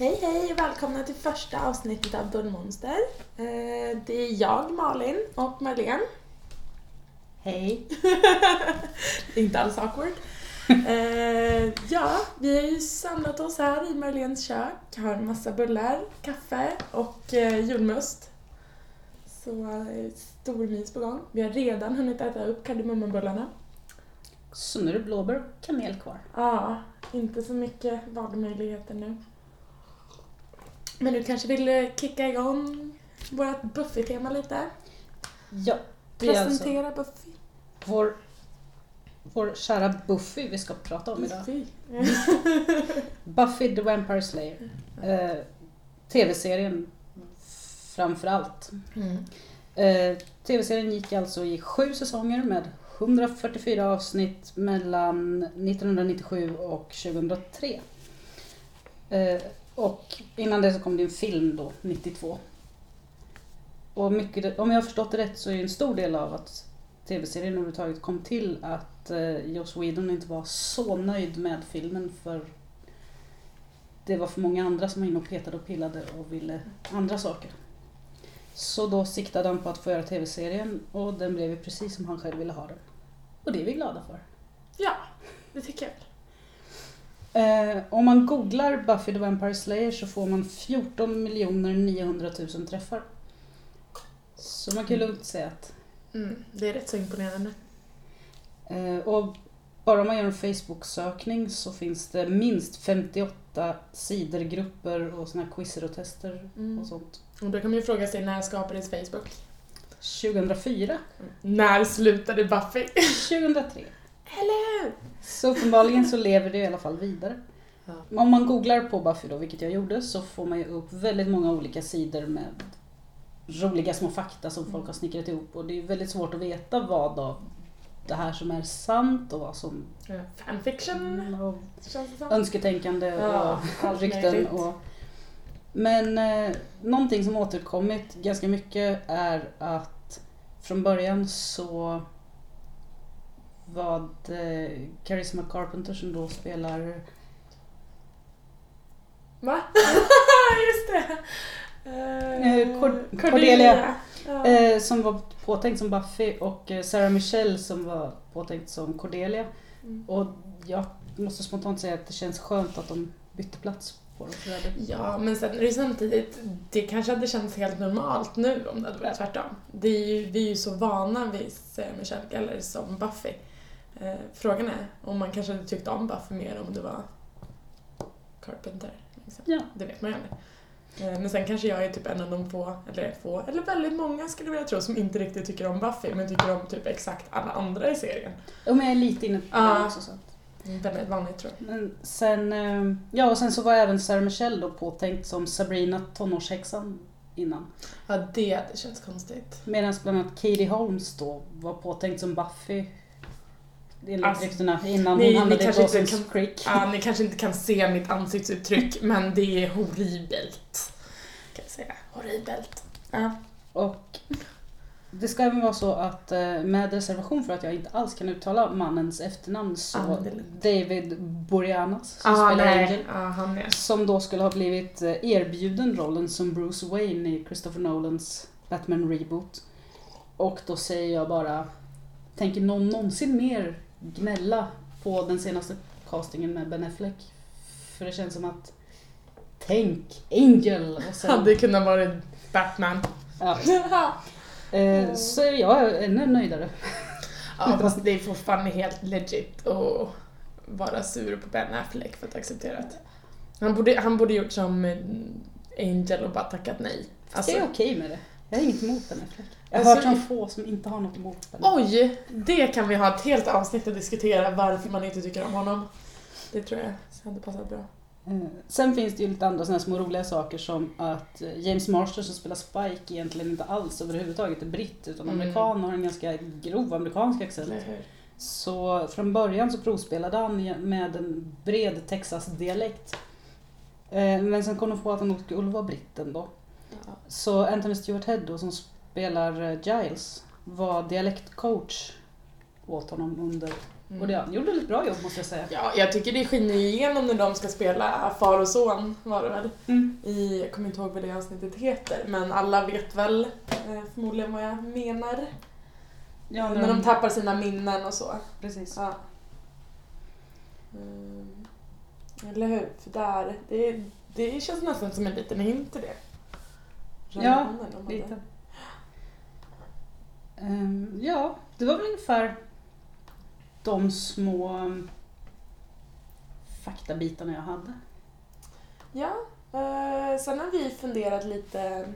Hej hej och välkomna till första avsnittet av Bullmonster. Eh, Det är jag, Malin och Marlene. Hej. Inte alls awkward. Eh, Ja, vi har ju samlat oss här i Marlenes kök. Har en massa bullar, kaffe och eh, julmust. Så stor mys på gång. Vi har redan hunnit äta upp kardemummabullarna. Så nu är det blåbär och kanel kvar. Ja, inte så mycket valmöjligheter nu. Men du kanske vill eh, kicka igång vårt Buffy-tema lite? Ja, det är alltså Presentera Buffy. vår, vår kära Buffy vi ska prata om idag. Buffy. Buffy the Vampire Slayer. Eh, Tv-serien framförallt. Mm. Eh, Tv-serien gick alltså i sju säsonger med 144 avsnitt mellan 1997 och 2003. Eh, och innan det så kom det en film då, 92. Och mycket, om jag har förstått det rätt så är en stor del av att tv-serien överhuvudtaget kom till att eh, Joss Whedon inte var så nöjd med filmen för det var för många andra som var inne och petade och pillade och ville andra saker. Så då siktade han på att få göra tv-serien och den blev ju precis som han själv ville ha den. Och det är vi glada för. Ja, det tycker jag. Eh, om man googlar Buffy the Vampire Slayer så får man 14 900 000 träffar. Så man kan ju lugnt säga att... Mm, det är rätt så imponerande. Eh, och bara om man gör en Facebook-sökning så finns det minst 58 sidor, grupper och såna här quizzer och tester Mm. och sånt. Och då kan man ju fråga sig när skapades Facebook? 2004, När slutade Buffy? 2003. Eller hur? Så uppenbarligen så lever det i alla fall vidare. Ja. Om man googlar på Buffy då, vilket jag gjorde, så får man ju upp väldigt många olika sidor med roliga små fakta som folk har snickrat ihop. Och det är väldigt svårt att veta vad av det här som är sant och vad som Fanfiction, och önsketänkande Ja, och rykten. Och, men eh, någonting som återkommit ganska mycket är att från början så var det Charisma Carpenter som då spelar Va? Just det! Eh, Cord- Cordelia. Ja. Eh, som var påtänkt som Buffy och eh, Sarah Michelle som var påtänkt som Cordelia. Mm. Och jag måste spontant säga att det känns skönt att de bytte plats på dem. Ja, men sen är det samtidigt, det kanske hade känts helt normalt nu om det hade varit tvärtom. Det är ju, vi är ju så vana vid Sarah Michelle Gellar som Buffy. Eh, frågan är om man kanske hade tyckt om Buffy mer om det var Carpenter. Liksom. Ja. Det vet man ju aldrig. Eh, Men sen kanske jag är typ en av de få, eller få, eller väldigt många skulle jag vilja tro, som inte riktigt tycker om Buffy men tycker om typ exakt alla andra i serien. Och men jag är lite inne på Ja. det också. Så. Väldigt vanligt tror jag. Men sen, eh, ja och sen så var även Sarah Michelle då påtänkt som Sabrina tonårshäxan innan. Ja, det hade känts konstigt. Medan bland annat Katie Holmes då var påtänkt som Buffy. Enligt Alltså, innan ni- hon hamnade i Dawson's Creek. Ja, ni kanske inte kan se mitt ansiktsuttryck, men det är horribelt. Kan jag säga. Horribelt. Ja. Och det ska även vara så att eh, med reservation för att jag inte alls kan uttala mannens efternamn så lugnt. David Boreanaz som Ah, spelar nej. Angel. Ja, han. Som då skulle ha blivit eh, erbjuden rollen som Bruce Wayne i Christopher Nolans Batman Reboot. Och då säger jag bara, tänker någon någonsin mer gnälla på den senaste castingen med Ben Affleck? För det känns som att, tänk Angel! Och sen, Hade kunnat vara Batman. ja. Eh, så jag är ännu nöjdare. ja, fast det är fortfarande helt legit att vara sur på Ben Affleck för att acceptera det. Han borde, han borde gjort som Angel och bara tackat nej. Alltså, jag är okej med det. Jag har inget emot Ben Affleck. Jag har Alltså, hört om få som inte har något emot Affleck. Oj! Det kan vi ha ett helt avsnitt att diskutera varför man inte tycker om honom. Det tror jag hade passat bra. Eh, Sen finns det ju lite andra såna här små roliga saker som att eh, James Marsters som spelar Spike egentligen inte alls överhuvudtaget är britt utan Mm. amerikan och har en ganska grov amerikansk accent. Så från början så provspelade han med en bred Texas-dialekt. Eh, Men sen kom de på att han nog skulle vara britt ändå. Ja. Så Anthony Stewart Head då, som spelar eh, Giles var dialektcoach åt honom under Mm. Och det, han gjorde ett bra jobb måste jag säga. Ja, jag tycker det skiner igenom när de ska spela far och son, var det väl? Mm. I, jag kommer inte ihåg vad det avsnittet heter, men alla vet väl eh, förmodligen vad jag menar. Ja, när de tappar sina minnen och så. Precis. Ja. Mm. Eller hur? För där, det, det känns nästan som en liten hint till det. Ja, de hade. Lite. Ehm, ja, det var väl ungefär de små mm, faktabitarna jag hade. Ja, eh, sen har vi funderat lite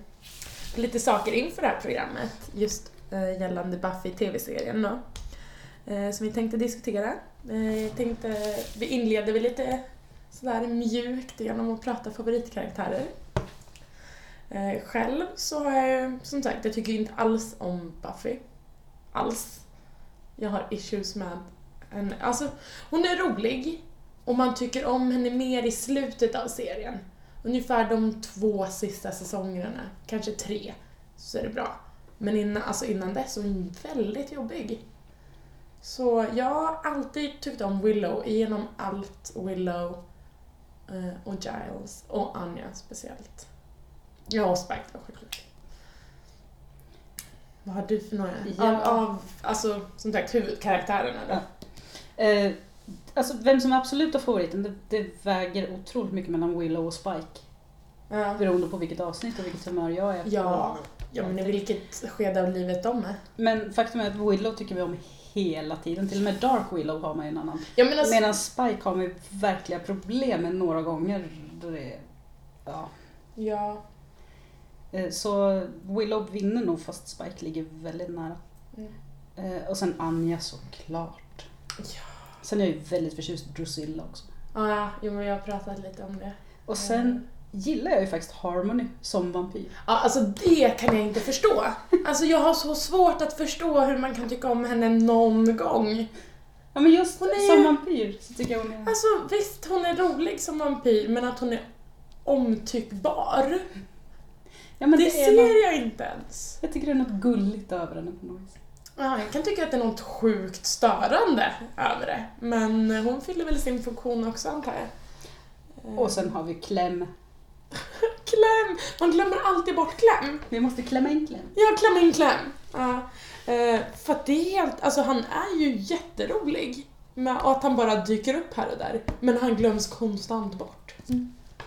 på lite saker inför det här programmet just eh, gällande Buffy TV-serien då. Eh, som vi tänkte diskutera. Eh, jag tänkte, vi inleder väl lite sådär mjukt genom att prata favoritkaraktärer. Eh, själv så har jag ju, som sagt, jag tycker inte alls om Buffy. Alls. Jag har issues med henne. Alltså, hon är rolig och man tycker om henne mer i slutet av serien. Ungefär de två sista säsongerna, kanske tre, så är det bra. Men innan, alltså innan dess så är hon väldigt jobbig. Så jag har alltid tyckt om Willow, genom allt Willow eh, och Giles och Anja speciellt. Ja, och Spike då självklart. Vad har du för några? Ja. Av, av, alltså som sagt huvudkaraktärerna då? Ja. Eh, alltså vem som är absoluta favoriten, det, det väger otroligt mycket mellan Willow och Spike. Ja. Beroende på vilket avsnitt och vilket humör jag är på. Ja, ja men i vilket skede av livet de är. Men faktum är att Willow tycker vi om hela tiden. Till och med Dark Willow har man ju en annan. Ja, men alltså, Medan Spike har man ju verkliga problem med några gånger. Är, ja. ja. Eh, Så Willow vinner nog fast Spike ligger väldigt nära. Mm. Eh, Och sen Anja såklart. Ja. Sen är jag ju väldigt förtjust i Drusilla också. Ja, ja, jo, men jag har pratat lite om det. Och sen gillar jag ju faktiskt Harmony som vampyr. Ja, alltså det kan jag inte förstå. Alltså jag har så svårt att förstå hur man kan tycka om henne någon gång. Ja men just Hon är som ju- vampyr så tycker jag hon är... Alltså visst, hon är rolig som vampyr, men att hon är omtyckbar, Ja det, det, är något, ser jag inte ens. Jag tycker det är något gulligt över henne på något vis. Ja, jag kan tycka att det är något sjukt störande över det, men hon fyller väl sin funktion också antar jag. Eh, Och sen har vi Clem. Kläm! Man glömmer alltid bort kläm. Vi måste klämma in Clem. Ja, kläm in kläm. Ja. Eh, för att det är helt, alltså han är ju jätterolig. Med, att han bara dyker upp här och där. Men han glöms konstant bort.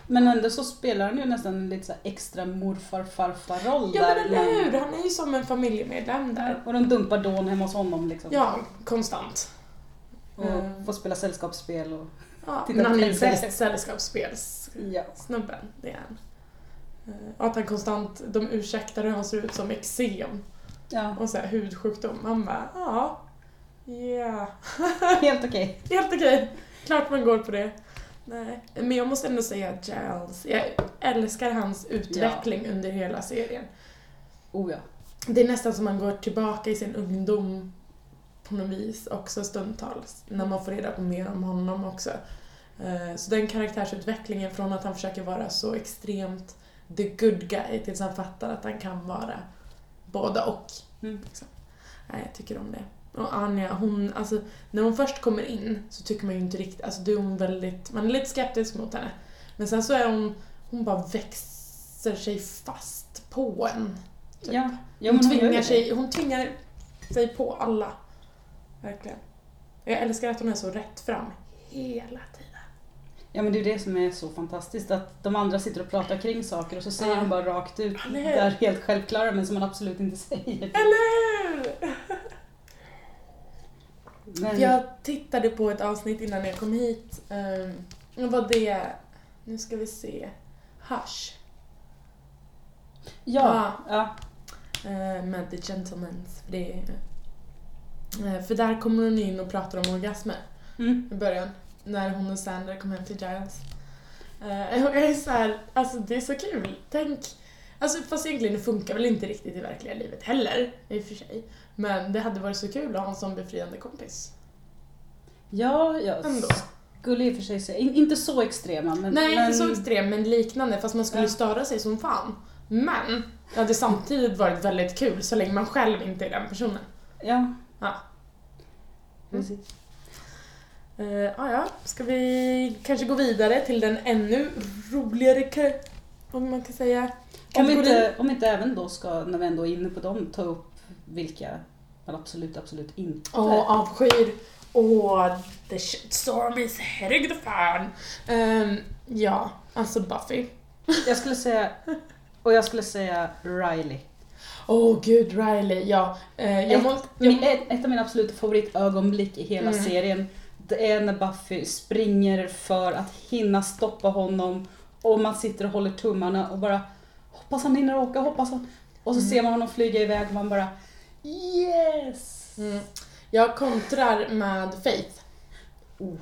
Men ändå så spelar han ju nästan en lite så extra morfar farfar roll Ja där. men eller hur, han är ju som en familjemedlem där. Och de dumpar Dawn hemma hos honom liksom. Ja, konstant. Och Mm. får spela sällskapsspel och... Ja, Titta men han är bäst sällskapsspelssnubben, det är han. Eh, Och att han konstant, de ursäktar hur han ser ut som eksem Ja, och så här hudsjukdom. Man bara, ja, ja. helt okej. Helt okej. Klart man går på det. Nej. Men jag måste ändå säga Giles, jag älskar hans utveckling under hela serien. Oh ja. Det är nästan som man går tillbaka i sin ungdom på något vis också stundtals. När man får reda på mer om honom också. Eh, Så den karaktärsutvecklingen från att han försöker vara så extremt the good guy tills han fattar att han kan vara båda och. Mm. Nej, jag tycker om det. Och Anja, hon, alltså, när hon först kommer in så tycker man ju inte riktigt, alltså då är hon väldigt, man är lite skeptisk mot henne. Men sen så är hon, hon bara växer sig fast på en. Typ. Ja. ja hon, hon tvingar sig, hon tvingar sig på alla. Verkligen. Jag älskar att hon är så rätt fram hela tiden. Ja men det är det som är så fantastiskt att de andra sitter och pratar kring saker och så säger de bara rakt ut det är helt självklara men som man absolut inte säger. Eller hur? Men, Jag tittade på ett avsnitt innan jag kom hit. Um, och var det, nu ska vi se, Hush. ja, ja. eh, med The Gentlemans. För, det eh, för där kommer hon in och pratar om orgasmer Mm. i början. När hon och Sander kom hem till Giles. Eh, och jag är så här, alltså det är så kul. Tänk, alltså fast egentligen det funkar väl inte riktigt i verkliga livet heller i och för sig. Men det hade varit så kul att ha en sån befriande kompis. Ja, jag Ändå. skulle i och för sig säga, in- inte så extrema men... Nej, men, inte så extrem men liknande fast man skulle Ja. störa sig som fan. Men det hade samtidigt varit väldigt kul så länge man själv inte är den personen. Ja. Ja. Precis. Uh, ja, ska vi kanske gå vidare till den ännu roligare, om man kan säga, Om kategorin? inte, om inte även då ska, när vi ändå är inne på dem, ta upp vilka man absolut, absolut inte... Åh, avskyr. Åh, the shitstorm is hitting the fan. Ehm, ja, alltså Buffy. Jag skulle säga, och jag skulle säga Riley. Åh gud, Riley, ja. Eh, Ett- måste... Min, ett, ett av mina absoluta favoritögonblick i hela Mm. serien, det är när Buffy springer för att hinna stoppa honom och man sitter och håller tummarna och bara hoppas han hinner åka, hoppas han... Och så Mm. ser man honom flyga iväg och man bara Yes! mm, jag kontrar med Faith. Oh.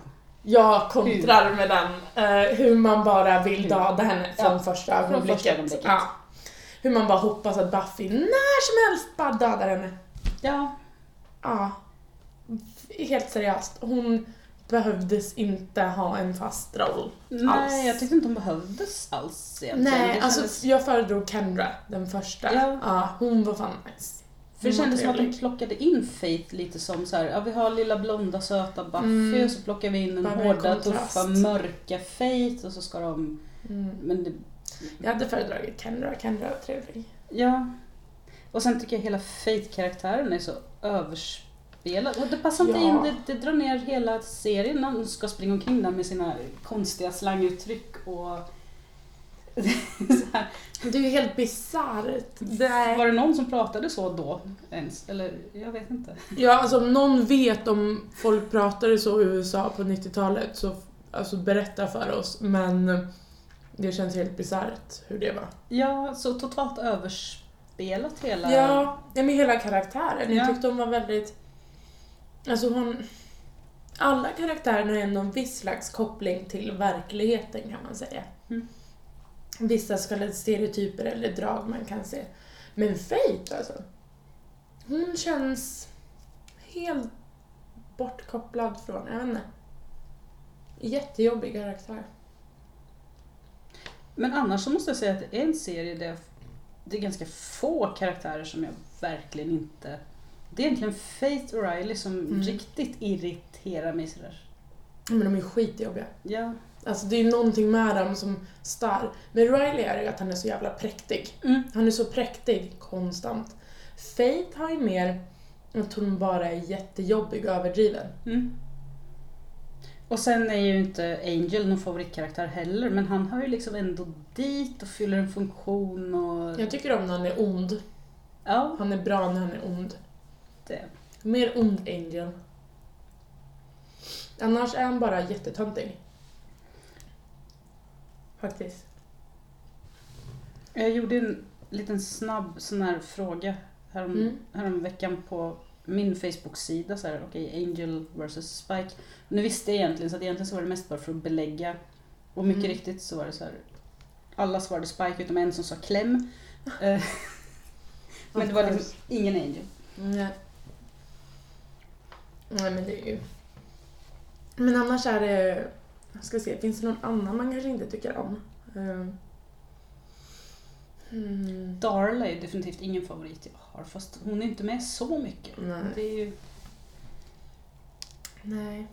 Jag kontrar med den. eh, hur man bara vill Hur? döda henne från Ja, första från ögonblicket. första ögonblicket. Ja. Hur man bara hoppas att Buffy när som helst bara dödar henne. Ja, Ja. Helt seriöst. Hon behövdes inte ha en fast roll. nej Alls. jag tyckte inte hon behövdes alls egentligen. Nej, alltså kändes, jag föredrog Kendra, den första. Ja. hon var fan nice. för det kändes som att de plockade in Faith lite som så här, ja vi har lilla blonda söta Buffy Mm. och så plockar vi in en Bara hårda, tuffa, mörka Faith och så ska de... Mm. Men det, Jag hade föredragit Kendra, Kendra var trevlig. Ja. Och sen tycker jag hela Fate-karaktären är så överspelad. Och det passar inte Ja. in, det, det drar ner hela serien när hon ska springa omkring där med sina konstiga slanguttryck och... Det är ju helt bisarrt. Var det någon som pratade så då ens? Eller jag vet inte. Ja, alltså om någon vet om folk pratade så i USA på 90-talet så alltså, berätta för oss. Men det känns helt bisarrt hur det var. Ja, så totalt överspelat hela... Ja, ja men hela karaktären. Jag Ja. tyckte hon var väldigt... Alltså hon... Alla karaktärerna har ändå en viss slags koppling till verkligheten kan man säga. Mm. Vissa så kallade stereotyper eller drag man kan se. Men Faith alltså. Hon känns helt bortkopplad från, jag vet inte. Jättejobbig karaktär. Men annars så måste jag säga att det är en serie där det är ganska få karaktärer som jag verkligen inte... Det är egentligen Faith och Riley som Mm. riktigt irriterar mig sådär. Men de är skitjobbiga. Ja. Alltså det är någonting med dem som stör. Men Riley är ju att han är så jävla präktig. Mm. Han är så präktig konstant. Faith har ju mer att hon bara är jättejobbig och överdriven. Mm. Och sen är ju inte Angel någon favoritkaraktär heller men han hör ju liksom ändå dit och fyller en funktion och... Jag tycker om när han är ond. Ja, Han är bra när han är ond. Det. Mer ond Angel. Annars är han bara jättetöntig. Faktiskt. Jag gjorde en liten snabb sån här fråga härom, Mm. härom veckan på min Facebook-sida. Så här, okej, Angel vs Spike. Nu visste jag egentligen, så att egentligen så var det mest bara för att belägga. Och mycket Mm. riktigt så var det så här. Alla svarade Spike utom en som sa kläm. Eh, men det var liksom ingen Angel. Nej. Nej men det är ju... Men annars är det... Jag ska se, finns det någon annan man kanske inte tycker om? Mm. Darla är definitivt ingen favorit jag har fast hon är inte med så mycket. Nej. Det är ju... Nej.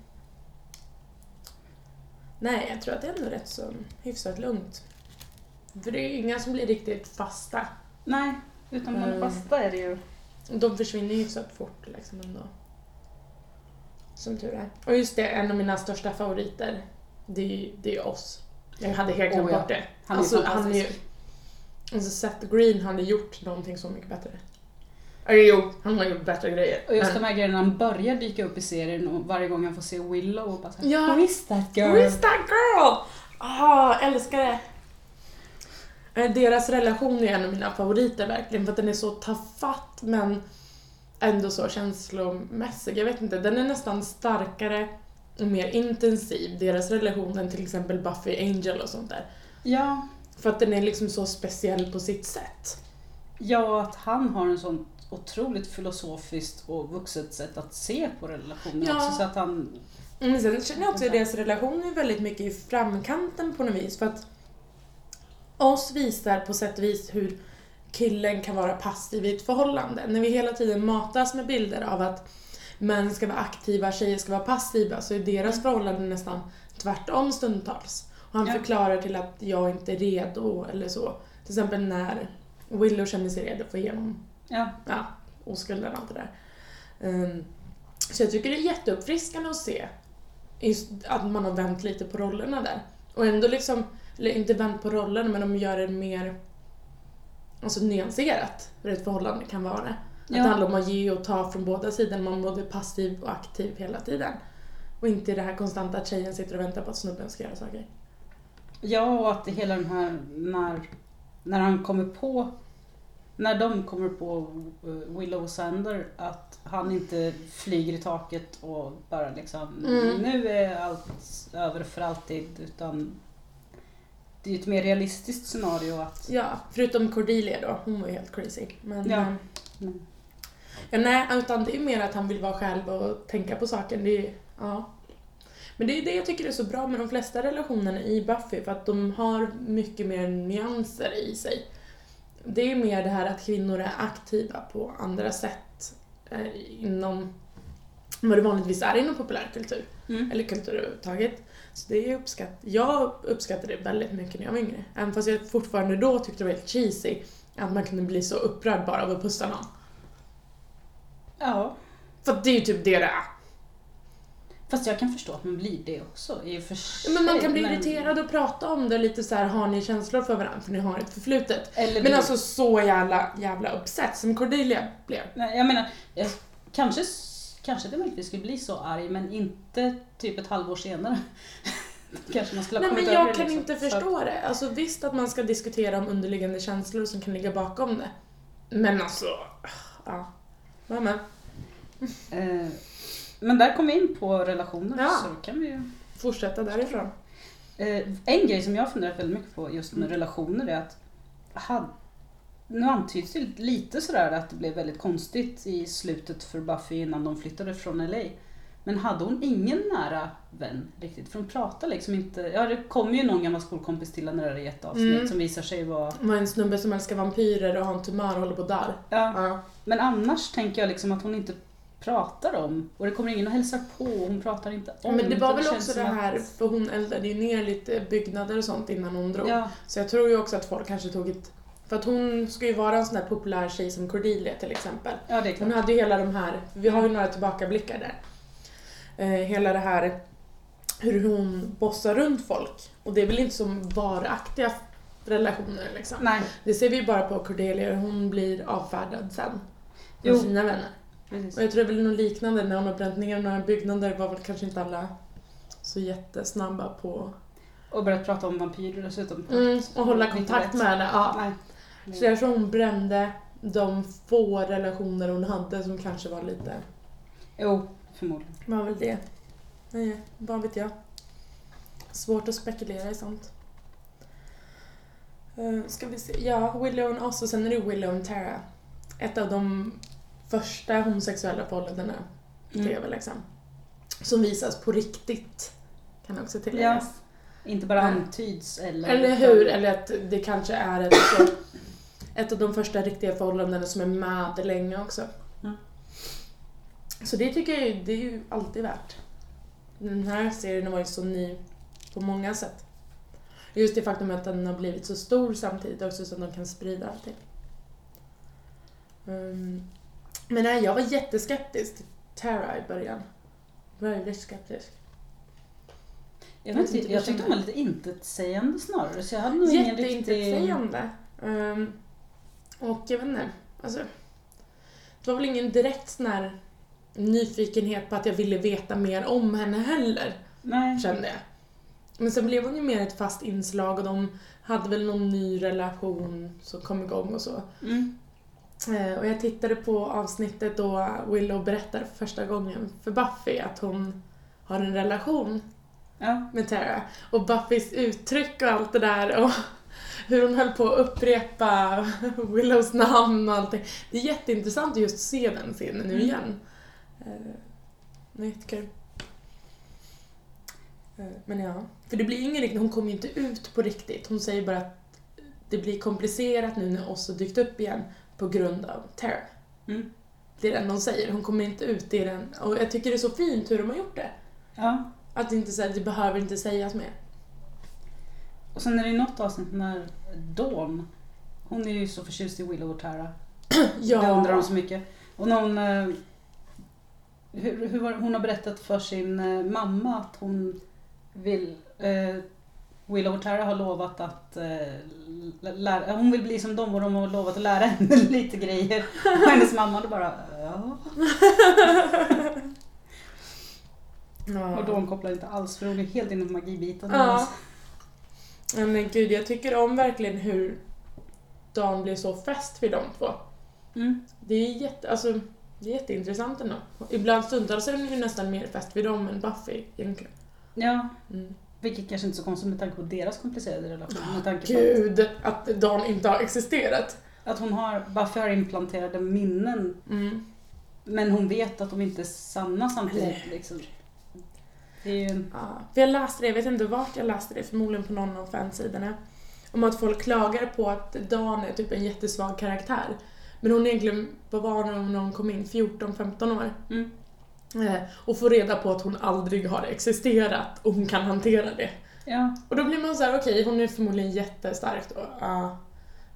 Nej, jag tror att det är ändå rätt så hyfsat lugnt. För det är ju inga som blir riktigt fasta. Nej, utan de Mm. fasta är det ju. De försvinner hyfsat fort liksom ändå. Som tur är. Och just det, en av mina största favoriter, det är ju det är oss. Jag hade helt glömt Oh ja. bort det. Han är alltså, han är ju... Alltså Seth Green hade gjort någonting så mycket bättre. Eller jo, han har gjort bättre grejer. Och just men- de här grejerna han börjar dyka upp i serien och varje gång han får se Willow och bara såhär, Ja. Who is that girl? Who is that girl? Ah, älskar det. Eh, Deras relation är en av mina favoriter verkligen för att den är så tafatt men ändå så känslomässig. Jag vet inte, den är nästan starkare och mer intensiv, deras relation än till exempel Buffy Angel och sånt där. Ja, För att den är liksom så speciell på sitt sätt. ja, att han har en sån otroligt filosofiskt och vuxet sätt att se på relationen Ja. också. Så att han, Men sen känner jag också att deras relation är väldigt mycket i framkanten på något vis. För att oss visar på sätt och vis hur killen kan vara passiv i ett förhållande. När vi hela tiden matas med bilder av att män ska vara aktiva, tjejer ska vara passiva, så är deras förhållande nästan tvärtom stundtals. Och han Ja. förklarar till att jag inte är redo eller så. Till exempel när Willow känner sig redo för igenom Ja. ja, oskulden och allt det där. Ehm, så jag tycker det är jätteuppfriskande att se att man har vänt lite på rollerna där. Och ändå liksom, eller inte vänt på rollerna men de gör det mer alltså nyanserat hur ett förhållande kan vara. Att det Ja. handlar om att ge och ta från båda sidor, man är både passiv och aktiv hela tiden. Och inte det här konstanta att tjejen sitter och väntar på att snubben ska göra saker. Ja, och att det hela den här när, när han kommer på när de kommer på eh, Willow och Sander att han inte flyger i taket och bara liksom Mm. nu är allt över för alltid utan det är ju ett mer realistiskt scenario att Ja, förutom Cordelia då, hon var ju helt crazy. Men, Ja. eh, Mm. ja, nej, utan det är mer att han vill vara själv och tänka på saken. Det är, ja. Men det är det jag tycker är så bra med de flesta relationerna i Buffy, för att de har mycket mer nyanser i sig. Det är mer det här att kvinnor är aktiva på andra sätt eh, inom vad det vanligtvis är inom populärkultur, Mm. eller kultur överhuvudtaget. Så det är uppskatt jag uppskattade det väldigt mycket när jag var yngre. Även fast jag fortfarande då tyckte det var helt cheesy att man kunde bli så upprörd bara av att pussa någon. Ja, För det är ju typ det det är. fast jag kan förstå att man blir det också i och för sig. Men man kan bli irriterad och prata om det lite så här, har ni känslor för varandra för ni har ett förflutet? Eller Men alltså så jävla, jävla upset som Cordelia blev. Nej, jag menar, kanske, kanske det möjligtvis skulle bli så arg men inte typ ett halvår senare. kanske man skulle ha Nej men jag det, kan liksom. inte Så förstå det. Alltså visst att man ska diskutera om underliggande känslor som kan ligga bakom det. Men alltså, ja. Var med. Eh, men där kom vi in på relationer Ja. så kan vi ju... Fortsätta därifrån. Eh, en grej som jag funderat väldigt mycket på just med Mm. relationer är att nu antyds det lite sådär att det blev väldigt konstigt i slutet för Buffy innan de flyttade från LA. Men hade hon ingen nära vän riktigt? För hon pratar liksom inte... Ja det kommer ju någon gammal skolkompis till henne där i ett avsnitt Mm. som visar sig vara... Det var en snubbe som älskar vampyrer och har en tumör och håller på dö. Ja, Ja. men annars tänker jag liksom att hon inte pratar om och det kommer ingen och hälsar på och hon pratar inte om Men det var väl känns också det här, att- för hon eldade ju ner lite byggnader och sånt innan hon drog. Ja, Så jag tror ju också att folk kanske tog ett... För att hon ska ju vara en sån där populär tjej som Cordelia till exempel. ja det är klart. Hon hade ju hela de här, vi har ju några tillbakablickar där. Eh, hela det här hur hon bossar runt folk. Och det är väl inte som varaktiga relationer liksom. Nej, Det ser vi ju bara på Cordelia, hon blir avfärdad sen. Jo. Med sina vänner. precis. Och jag tror det är väl något liknande när hon har bränt ner några byggnader var väl kanske inte alla så jättesnabba på Och börjat prata om vampyrer dessutom. mm, och hålla kontakt med henne. Ja. Nej. Så jag tror hon brände de få relationer hon hade som kanske var lite, Jo, förmodligen. var väl det. Nej, vad vet jag. Svårt att spekulera i sånt. Uh, ska vi se, ja, Willow and Oz och sen är det Willow and Tara. Ett av de första homosexuella förhållandena på Mm. TV liksom. Som visas på riktigt, kan också tilläggas. Inte bara antyds eller... Eller hur? Eller att det kanske är ett, så, ett av de första riktiga förhållandena som är med länge också. Mm. Så det tycker jag ju, det är ju alltid värt. Den här serien var ju så ny på många sätt. Just det faktum att den har blivit så stor samtidigt också så att de kan sprida allting. Um, men nej, jag var jätteskeptisk till Tara i början. Väldigt skeptisk. Jag, vet inte, jag tyckte hon var lite intetsägande snarare så jag hade nog ingen riktig... Jätteintetsägande. Um, och jag vet inte, alltså. Det var väl ingen direkt sån här nyfikenhet på att jag ville veta mer om henne heller, Nej. kände jag. Men sen blev hon ju mer ett fast inslag och de hade väl någon ny relation som kom igång och så. Mm. Eh, Och jag tittade på avsnittet då Willow berättar för första gången för Buffy att hon har en relation Ja. med Tara. Och Buffys uttryck och allt det där och hur hon höll på att upprepa Willows namn och allting. Det är jätteintressant att just se den scenen nu Mm. igen. Eh, Det är jättekul. Eh, Men ja, för det blir ingen riktigt, hon kommer ju inte ut på riktigt. Hon säger bara att det blir komplicerat nu när Oss har dykt upp igen på grund av Tara. Mm. det är den de säger. Hon kommer inte ut i den. Och jag tycker det är så fint hur de har gjort det. Ja. Att det inte så här, det behöver inte sägas mer. Och sen är det ju något avsnitt när Dawn, hon är ju så förtjust i Willow och Tara. Ja. Det undrar de så mycket. Och när hon, eh, hur, hur hon har berättat för sin eh, mamma att hon vill eh, Willow och Tara har lovat att eh, lä- lära, hon vill bli som dem och de har lovat att lära henne lite grejer. Och hennes mamma då bara ja. Ja. Och Dawn kopplar inte alls för hon är helt inne på magibiten. Ja. Men gud, jag tycker om verkligen hur Dan blir så fäst vid de två. Mm. Det är, jätte, alltså, det är jätteintressant ändå. Ibland stundtals är hon ju nästan mer fäst vid dem än Buffy egentligen. Ja, Mm. vilket kanske inte är så konstigt med tanke på deras komplicerade relation. Med tanke på Gud, att Dan inte har existerat. att hon har, Buffy har implanterade minnen Mm. Men hon vet att de inte är sanna samtidigt. Liksom. Ju. Ja, för jag läste det, jag vet inte vart jag läste det, förmodligen på någon av fansidorna. Om att folk klagar på att Dan är typ en jättesvag karaktär. Men hon är egentligen, vad var hon när hon kom in, 14-15 år? Mm. Eh, och får reda på att hon aldrig har existerat och hon kan hantera det. Ja. Och då blir man så här: okej hon är förmodligen jättestark då. Ja,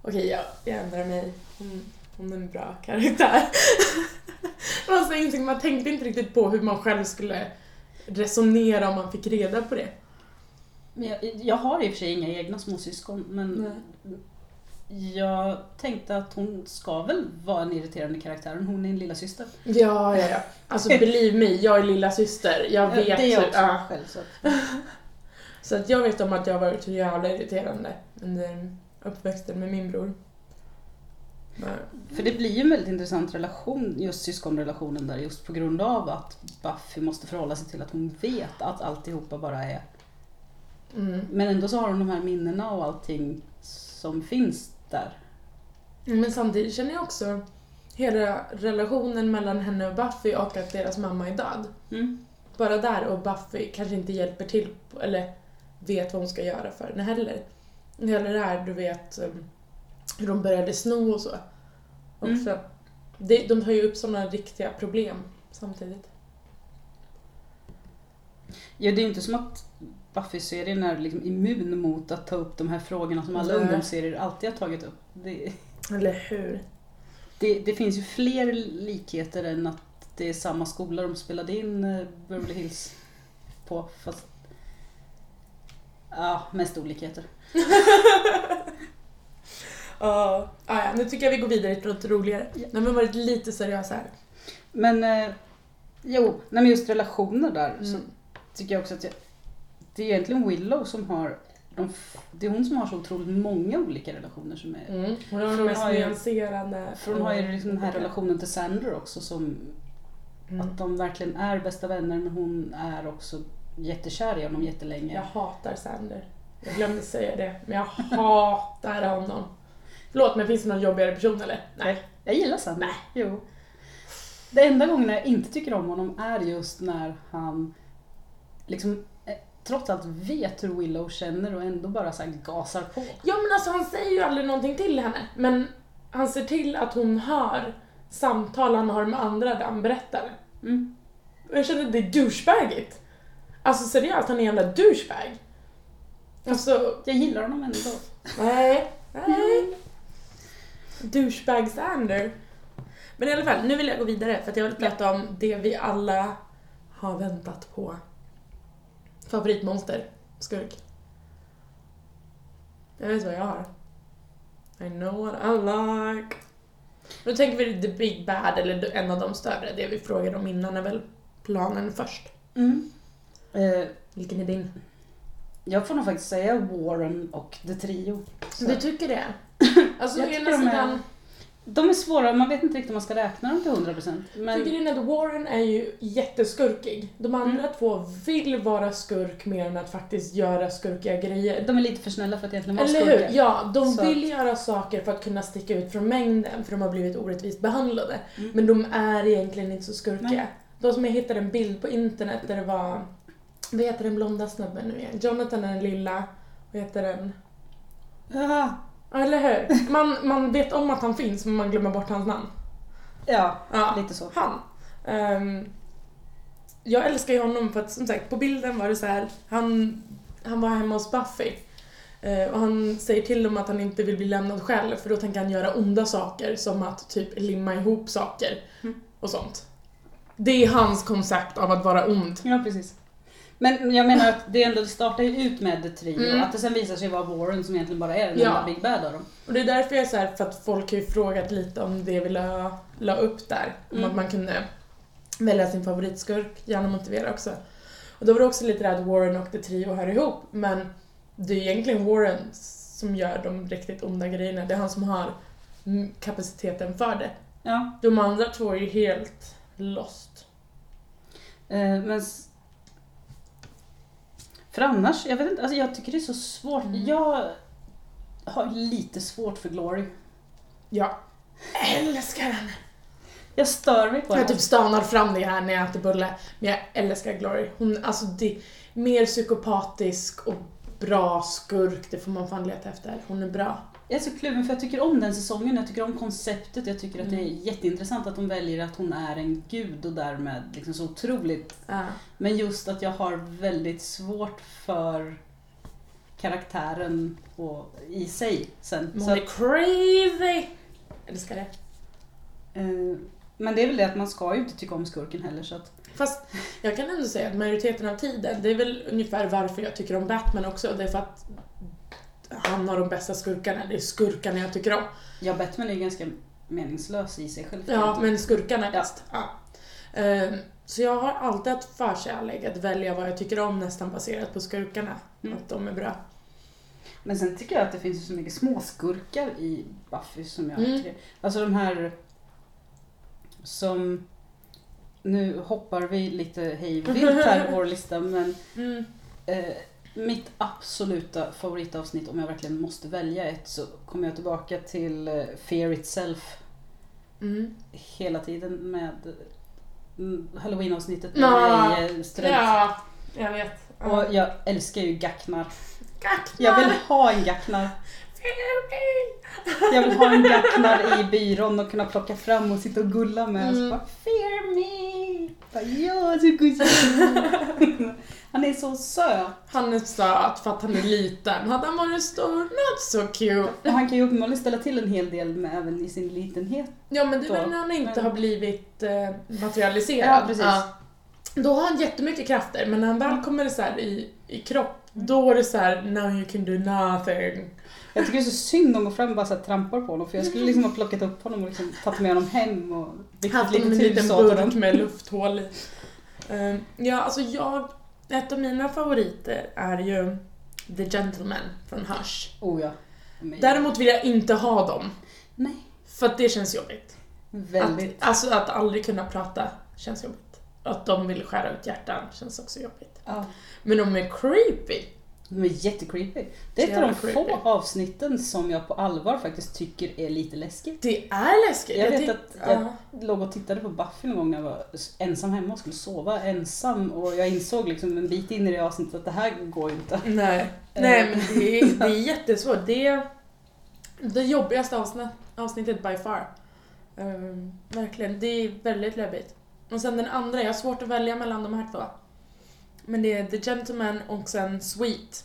okej jag, jag ändrar mig. Hon, hon är en bra karaktär. man tänkte inte riktigt på hur man själv skulle resonera om man fick reda på det. Jag, jag har i och för sig inga egna småsyskon men jag tänkte att hon ska väl vara en irriterande karaktär. Hon är en lilla syster. Ja, ja, ja. Alltså believe me, jag är lilla syster. Jag vet. Det är jag hur- också ja. själv. Så. Så att jag vet om att jag har varit så jävla irriterande under uppväxten med min bror. För det blir ju en väldigt intressant relation, just syskonrelationen där, just på grund av att Buffy måste förhålla sig till att hon vet att alltihopa bara är... Mm. Men ändå så har hon de här minnena och allting som finns där. Men samtidigt känner jag också hela relationen mellan henne och Buffy och att deras mamma är död. Mm. Bara där och Buffy kanske inte hjälper till eller vet vad hon ska göra för henne heller. Hela det här, du vet, um, hur de började sno och så. Mm. Också. Det, de tar ju upp sådana riktiga problem samtidigt. Ja, det är inte som att Buffy-serien är liksom immun mot att ta upp de här frågorna som alla Nej. ungdomsserier alltid har tagit upp. Det, Eller hur? det, det finns ju fler likheter än att det är samma skola de spelade in eh, Beverly Hills på. Fast, ja, mest olikheter. Ja, ah, ja, nu tycker jag vi går vidare till något roligare. Ja. Nu har vi varit lite seriösa här. Men eh, jo, nej, men just relationer där så Mm. tycker jag också att jag, det är egentligen Willow som har de, det är hon som har så otroligt många olika relationer som är Mm. Hon har mest nyanserade. För hon har ju liksom den här relationen till Sander också som Mm. att de verkligen är bästa vänner men hon är också jättekär i honom jättelänge. Jag hatar Sander. Jag glömde säga det, men jag hatar honom. Förlåt, men finns det någon jobbigare person eller? Nej. Jag gillar Sander. Jo. Det enda gången jag inte tycker om honom är just när han liksom eh, trots allt vet hur Willow känner och ändå bara så här gasar på. Ja men alltså han säger ju aldrig någonting till henne, men han ser till att hon hör samtal han har med andra där han berättar. Mm. Och jag känner att det är douchebagigt. Alltså seriöst, han är en jävla douchebag. Alltså, Jag gillar honom ändå. nej, nej. Douchebag Sander. Men i alla fall, nu vill jag gå vidare för att jag vill prata om det vi alla har väntat på. Favoritmonster. Skurk. Jag vet vad jag har. I know what I like. Nu tänker vi the big bad, eller en av de större. Det vi frågade om innan är väl planen först. Mm. Eh, Vilken är din? Jag får nog faktiskt säga Warren och The Trio. Så. Du tycker det? Alltså, Jag ena de är- De är svåra, man vet inte riktigt om man ska räkna dem till 100% men För grejen är att Warren är ju jätteskurkig. De andra Mm. två vill vara skurk mer än att faktiskt göra skurkiga grejer. de är lite för snälla för att egentligen vara Eller skurkar. hur? Ja, de Så vill göra saker för att kunna sticka ut från mängden för de har blivit orättvist behandlade. Mm. Men de är egentligen inte så skurkiga. Nej. De som jag hittade en bild på internet där det var, vad heter den blonda snubben nu igen? Jonathan är den lilla, vad heter den? Ah, Ja, eller hur? Man, man vet om att han finns men man glömmer bort hans namn. Ja, Ja, lite så. han. Ehm, jag älskar ju honom för att som sagt på bilden var det så här, han, han var hemma hos Buffy. Eh, och han säger till dem att han inte vill bli lämnad själv för då tänker han göra onda saker som att typ limma ihop saker Mm. och sånt. Det är hans koncept av att vara ond. Ja, precis. Men jag menar att det ändå det startar ju ut med The Trio, Mm. att det sen visar sig vara Warren som egentligen bara är den Ja. Big Bad av dem. Och det är därför jag är så här, för att folk har ju frågat lite om det vi la, la upp där. Om Mm. att man kunde välja sin favoritskurk, gärna motivera också. Och då var det också lite det att Warren och The Trio hör ihop, men det är egentligen Warren som gör de riktigt onda grejerna. Det är han som har kapaciteten för det. Ja. De andra två är ju helt lost. Eh, men... För annars, jag vet inte, alltså jag tycker det är så svårt. Mm. Jag har lite svårt för Glory. Jag älskar henne! Jag stör mig på Jag henne. typ stanar fram det här när jag äter bulle, men jag älskar Glory. Hon, alltså det, mer psykopatisk och bra skurk, det får man fan leta efter. Hon är bra. Jag är så kluven för jag tycker om den säsongen, jag tycker om konceptet, jag tycker att det är Mm. jätteintressant att de väljer att hon är en gud och därmed liksom så otroligt. Ja. Men just att jag har väldigt svårt för karaktären och, i sig sen. Hon är crazy! Älskar det. eh, men det är väl det att man ska ju inte tycka om skurken heller så att Fast jag kan ändå säga att majoriteten av tiden, det är väl ungefär varför jag tycker om Batman också. Det är för att han har de bästa skurkarna. Det är skurkarna jag tycker om. ja, Batman är ju ganska meningslös i sig själv. Ja, men skurkarna är bäst. Ja. Ehm, Så jag har alltid haft förkärlek att välja vad jag tycker om nästan baserat på skurkarna. Mm. Att de är bra. Men sen tycker jag att det finns så mycket småskurkar i Buffy som jag Mm. tycker... Alltså de här som... Nu hoppar vi lite hej vilt här i vår lista men Mm. eh, mitt absoluta favoritavsnitt om jag verkligen måste välja ett så kommer jag tillbaka till eh, Fear Itself Mm. hela tiden med mm, Halloween-avsnittet med Ja. Eh, Strömt. Ja, jag vet. Ja. Och jag älskar ju Gacknar. Gacknar! Jag vill ha en Gacknar. Jag vill ha en Gacknar i byrån och kunna plocka fram och sitta och gulla med. Mm. Så bara, Fear me! Bara, ja, så gullig. Han är så söt. Han är söt för att han är liten. Hade han varit stor, not so cute. Han kan ju uppenbarligen ställa till en hel del med även i sin litenhet. Ja men det är väl när han inte Men- har blivit eh, materialiserad. Ja, precis. Då har han jättemycket krafter men när han väl kommer så i, i kropp, då är det så här: now you can do nothing. Jag tycker det är så synd att gå fram och bara så här trampar på honom för jag skulle liksom ha plockat upp honom och liksom tagit med honom hem och Haft ett en litet liten åt burk honom. med lufthål i. Eh, ja, alltså jag, ett av mina favoriter är ju The Gentleman från Hush. Oh ja. Men- Däremot vill jag inte ha dem, Nej. för att det känns jobbigt. Väldigt. Att, alltså att aldrig kunna prata känns jobbigt. Att de vill skära ut hjärtan känns också jobbigt. Ja. Men de är creepy. De är jättecreepy. Det är ett av de creepy. få avsnitten som jag på allvar faktiskt tycker är lite läskigt. Det är läskigt. Jag vet tyck- att jag- ja. låg och tittade på Buffy någon gång när jag var ensam hemma och skulle sova ensam och jag insåg liksom en bit in i det avsnittet att det här går ju inte. Nej. Eh. Nej men det är, det är jättesvårt. Det är det jobbigaste avsnitt, avsnittet by far. Ehm, verkligen. Det är väldigt läbbigt. Och sen den andra, jag har svårt att välja mellan de här två. Men det är The Gentleman och sen Sweet.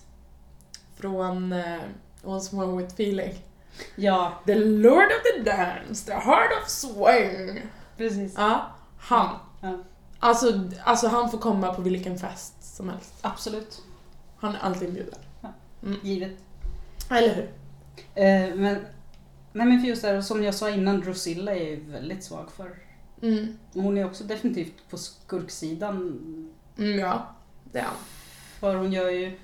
Från uh, Once More With Feeling. Ja, The Lord of the Dance, the Heart of Swing. precis. Ja, han. Ja. Alltså, alltså han får komma på vilken fest som helst. Absolut. Han är alltid inbjuden. Givet. Eller hur? Eh, men, nej men för just det här, som jag sa innan, Drusilla är jag ju väldigt svag för. Mm. Hon är också definitivt på skurksidan. Mm, ja, det är han. För hon gör ju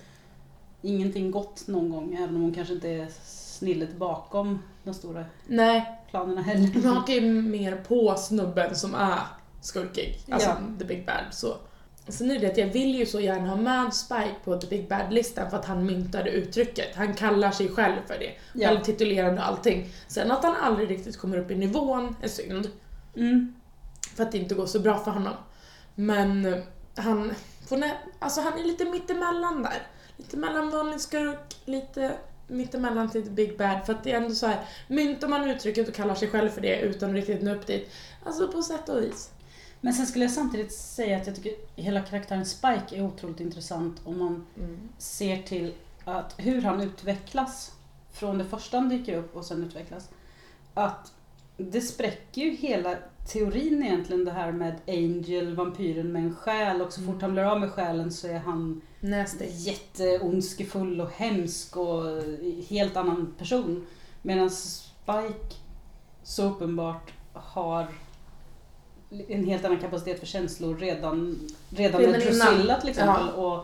ingenting gott någon gång, även om hon kanske inte är snillet bakom de stora Nej, planerna heller. hon hakar ju mer på snubben som är skurkig. Alltså Ja. the big bad. Så. Sen är det att jag vill ju så gärna ha med Spike på the big bad-listan för att han myntade uttrycket. Han kallar sig själv för det. Ja. Självtitulerande och allting. Sen att han aldrig riktigt kommer upp i nivån är synd. Mm. För att det inte går så bra för honom. Men han, får nä- alltså han är lite mittemellan där. Lite mellan vanlig skurk, lite mittemellan till Big Bad för att det är ändå så här, myntar man uttrycket och kallar sig själv för det utan att riktigt nå upp dit. Alltså på sätt och vis. Men sen skulle jag samtidigt säga att jag tycker hela karaktären Spike är otroligt intressant om man ser till att hur han utvecklas från det första han dyker upp och sen utvecklas. Att det spräcker ju hela teorin egentligen det här med Angel, vampyren med en själ och så fort Mm. han blir av med själen så är han Nasty. jätteondskefull och hemsk och helt annan person. Medan Spike så uppenbart har en helt annan kapacitet för känslor redan, redan, Redan med. Drusilla till exempel. Och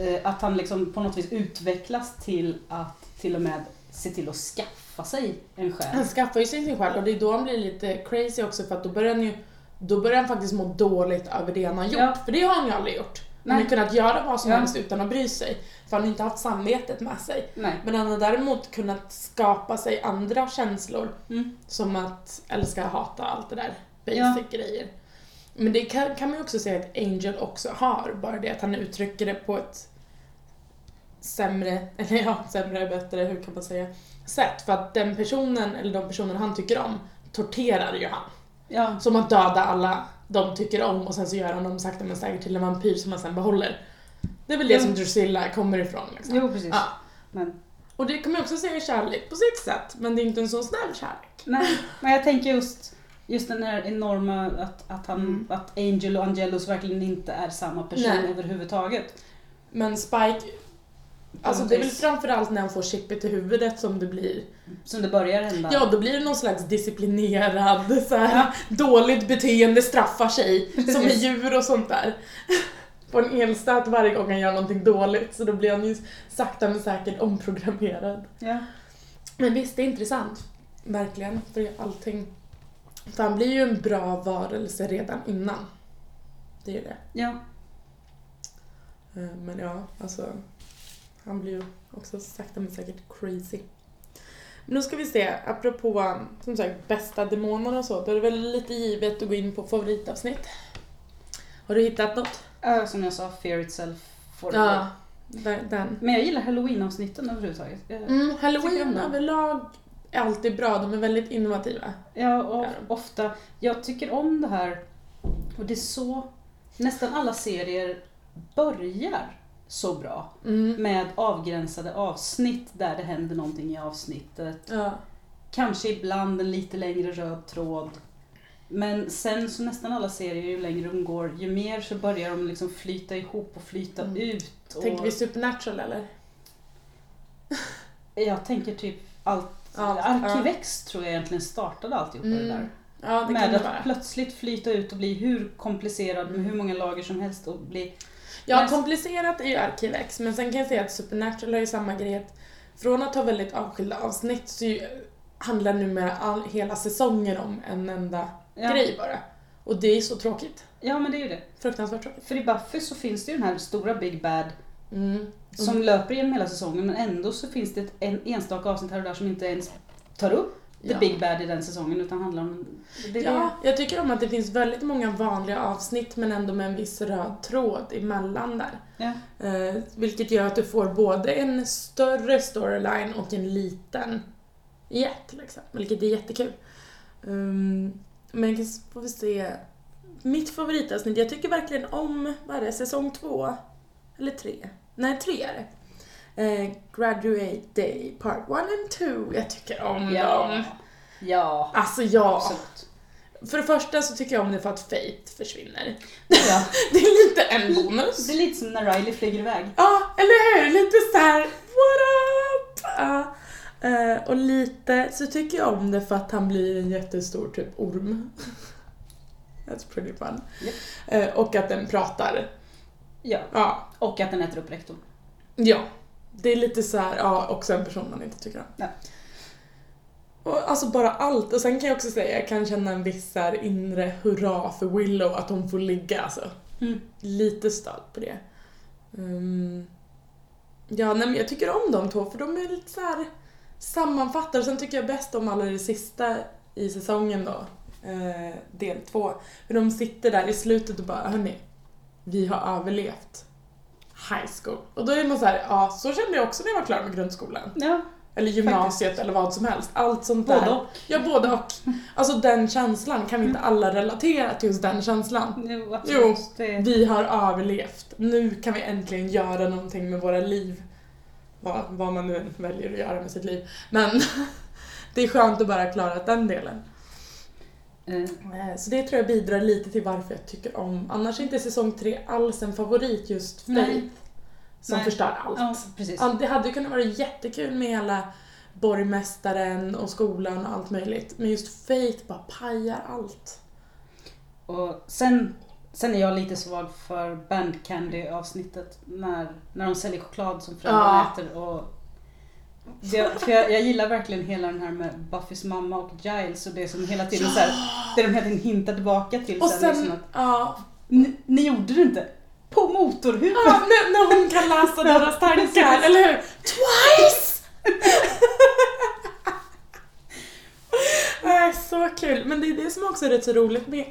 eh, att han liksom på något vis utvecklas till att till och med se till att skaffa sig en själ. Han skaffar ju sig sin själ och det är då han blir lite crazy också för att då börjar han ju då börjar han faktiskt må dåligt över det han har gjort. Ja. För det har han ju aldrig gjort. Han har kunnat göra vad som Ja. helst utan att bry sig. För han har inte haft samvetet med sig. Nej. Men han har däremot kunnat skapa sig andra känslor. Mm. Som att älska, hata, allt det där basic Ja. grejer. Men det kan, kan man ju också säga att Angel också har. Bara det att han uttrycker det på ett sämre, eller ja, sämre, bättre, hur kan man säga, sätt. För att den personen, eller de personer han tycker om, torterar ju han. Ja. Som att döda alla de tycker om och sen så gör han dem sakta men säkert till en vampyr som man sen behåller. Det är väl det som Drusilla kommer ifrån liksom. Jo, precis. Ja. Men, Och det ju också säga är kärlek på sitt sätt, men det är inte en sån snäll kärlek. nej, men jag tänker just, just den här enorma att, att, han, Mm. att Angel och Angelus verkligen inte är samma person Nej. överhuvudtaget. Men Spike, alltså det är väl framförallt när han får chippet i huvudet som det blir. Som det börjar hända. Ja, då blir det någon slags disciplinerad, så här, dåligt beteende straffar sig, som med djur och sånt där. På en elstöt varje gång han gör någonting dåligt, så då blir han ju sakta men säkert omprogrammerad. Ja. Men visst, det är intressant. Verkligen, för allting. För han blir ju en bra varelse redan innan. Det är ju det. ja. Eh, Men ja, alltså. Han blir ju också sakta men säkert crazy. Men nu ska vi se, apropå som sagt bästa demoner och så, då är det väl lite givet att gå in på favoritavsnitt. Har du hittat något? Ja, som jag sa, Fear Itself. Det Ja, den. Men jag gillar Halloween-avsnitten överhuvudtaget. Jag- Mm, Halloween överlag är alltid bra, de är väldigt innovativa. Ja, och ofta. Jag tycker om det här. Och det är så nästan alla serier börjar så bra. Mm. Med avgränsade avsnitt där det händer någonting i avsnittet. Ja. Kanske ibland en lite längre röd tråd. Men sen så nästan alla serier, ju längre de går, ju mer så börjar de liksom flyta ihop och flyta Mm. ut. Och Tänker vi Supernatural eller? Jag tänker typ allt. Allt, Arkivex tror jag egentligen startade alltihopa det Mm. där. Ja, det med det att vara. plötsligt flyta ut och bli hur komplicerad med Mm. hur många lager som helst och bli... Ja, Men- komplicerat är ju Arkivex, men sen kan jag säga att Supernatural har ju samma grej från att ha väldigt avskilda avsnitt så ju, handlar numera all, hela säsonger om en enda Ja, grej bara. Och det är så tråkigt. ja men det är ju det. Fruktansvärt tråkigt. För i Buffy så finns det ju den här stora Big Bad Mm. som löper genom hela säsongen men ändå så finns det ett en enstaka avsnitt här och där som inte ens tar upp the Ja. Big Bad i den säsongen utan handlar om... Det Ja, jag tycker om att det finns väldigt många vanliga avsnitt men ändå med en viss röd tråd emellan där. Ja. Eh, vilket gör att du får både en större storyline och en liten i ett, liksom. Vilket är jättekul. Um, men kan- får vi se. Mitt favoritavsnitt, jag tycker verkligen om, vad är det, säsong två? Eller tre? Nej, tre är det. Eh, Graduate Day Part 1 and 2. Jag tycker om Ja. dem. Ja, Alltså ja. absolut. För det första så tycker jag om det för att Fate försvinner. Ja. Det är lite en bonus. Det är lite som när Riley flyger iväg. Ja, eller hur? Lite så här, what up? Ja. Eh, och lite så tycker jag om det för att han blir en jättestor typ orm. That's pretty fun. Japp. Eh, och att den pratar. Ja. Ja. Och att den äter upp rektorn. ja. Det är lite så här, ja, också en person man inte tycker om. Ja. Och alltså bara allt. Och sen kan jag också säga, jag kan känna en viss här inre hurra för Willow att hon får ligga alltså. Mm. lite stolt på det. Ehm, ja, nej, men jag tycker om de två för de är lite så här sammanfattar. Och sen tycker jag bäst om alla det sista i säsongen då, eh, del två. För de sitter där i slutet och bara, hörni, vi har överlevt high school. Och då är man så här, ja, så kände jag också när jag var klar med grundskolan. Ja. Eller gymnasiet Faktiskt. eller vad som helst. Allt sånt där. Både och. Ja, både och. Alltså den känslan, kan vi inte alla relatera till just den känslan? Jo, Jo, absolut. Det, Vi har överlevt. Nu kan vi äntligen göra någonting med våra liv. Vad, vad man nu väljer att göra med sitt liv. Men det är skönt att bara ha klarat den delen. Eh, Så det tror jag bidrar lite till varför jag tycker om. Annars är inte säsong tre alls en favorit just Nej. Faith. Som Nej. förstör allt. ja, det hade ju kunnat vara jättekul med hela borgmästaren och skolan och allt möjligt. Men just Faith bara pajar allt. Och sen, sen är jag lite svag för Bandcandy avsnittet när, när de säljer choklad som föräldrarna Ja. äter. Och det, för jag, jag gillar verkligen hela den här med Buffys mamma och Giles och det som hela tiden så här, det de hela tiden hintar tillbaka till Och sen, liksom sen, att ja, ni, ni gjorde det inte. På motorhuven! ja när, när hon kan läsa deras tankar, eller hur? Twice! Nej, så kul. Men det är det som också är rätt så roligt med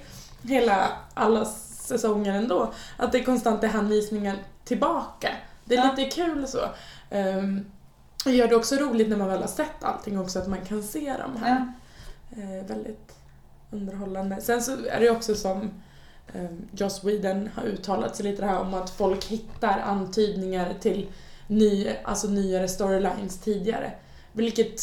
hela alla säsonger ändå. Att det konstant är hänvisningar tillbaka. Det är Ja. lite kul så. Um, och gör det också roligt när man väl har sett allting också, att man kan se de här. Ja. Eh, väldigt underhållande. Sen så är det också som eh, Joss Whedon har uttalat sig lite det här om att folk hittar antydningar till ny, alltså nyare storylines tidigare. Vilket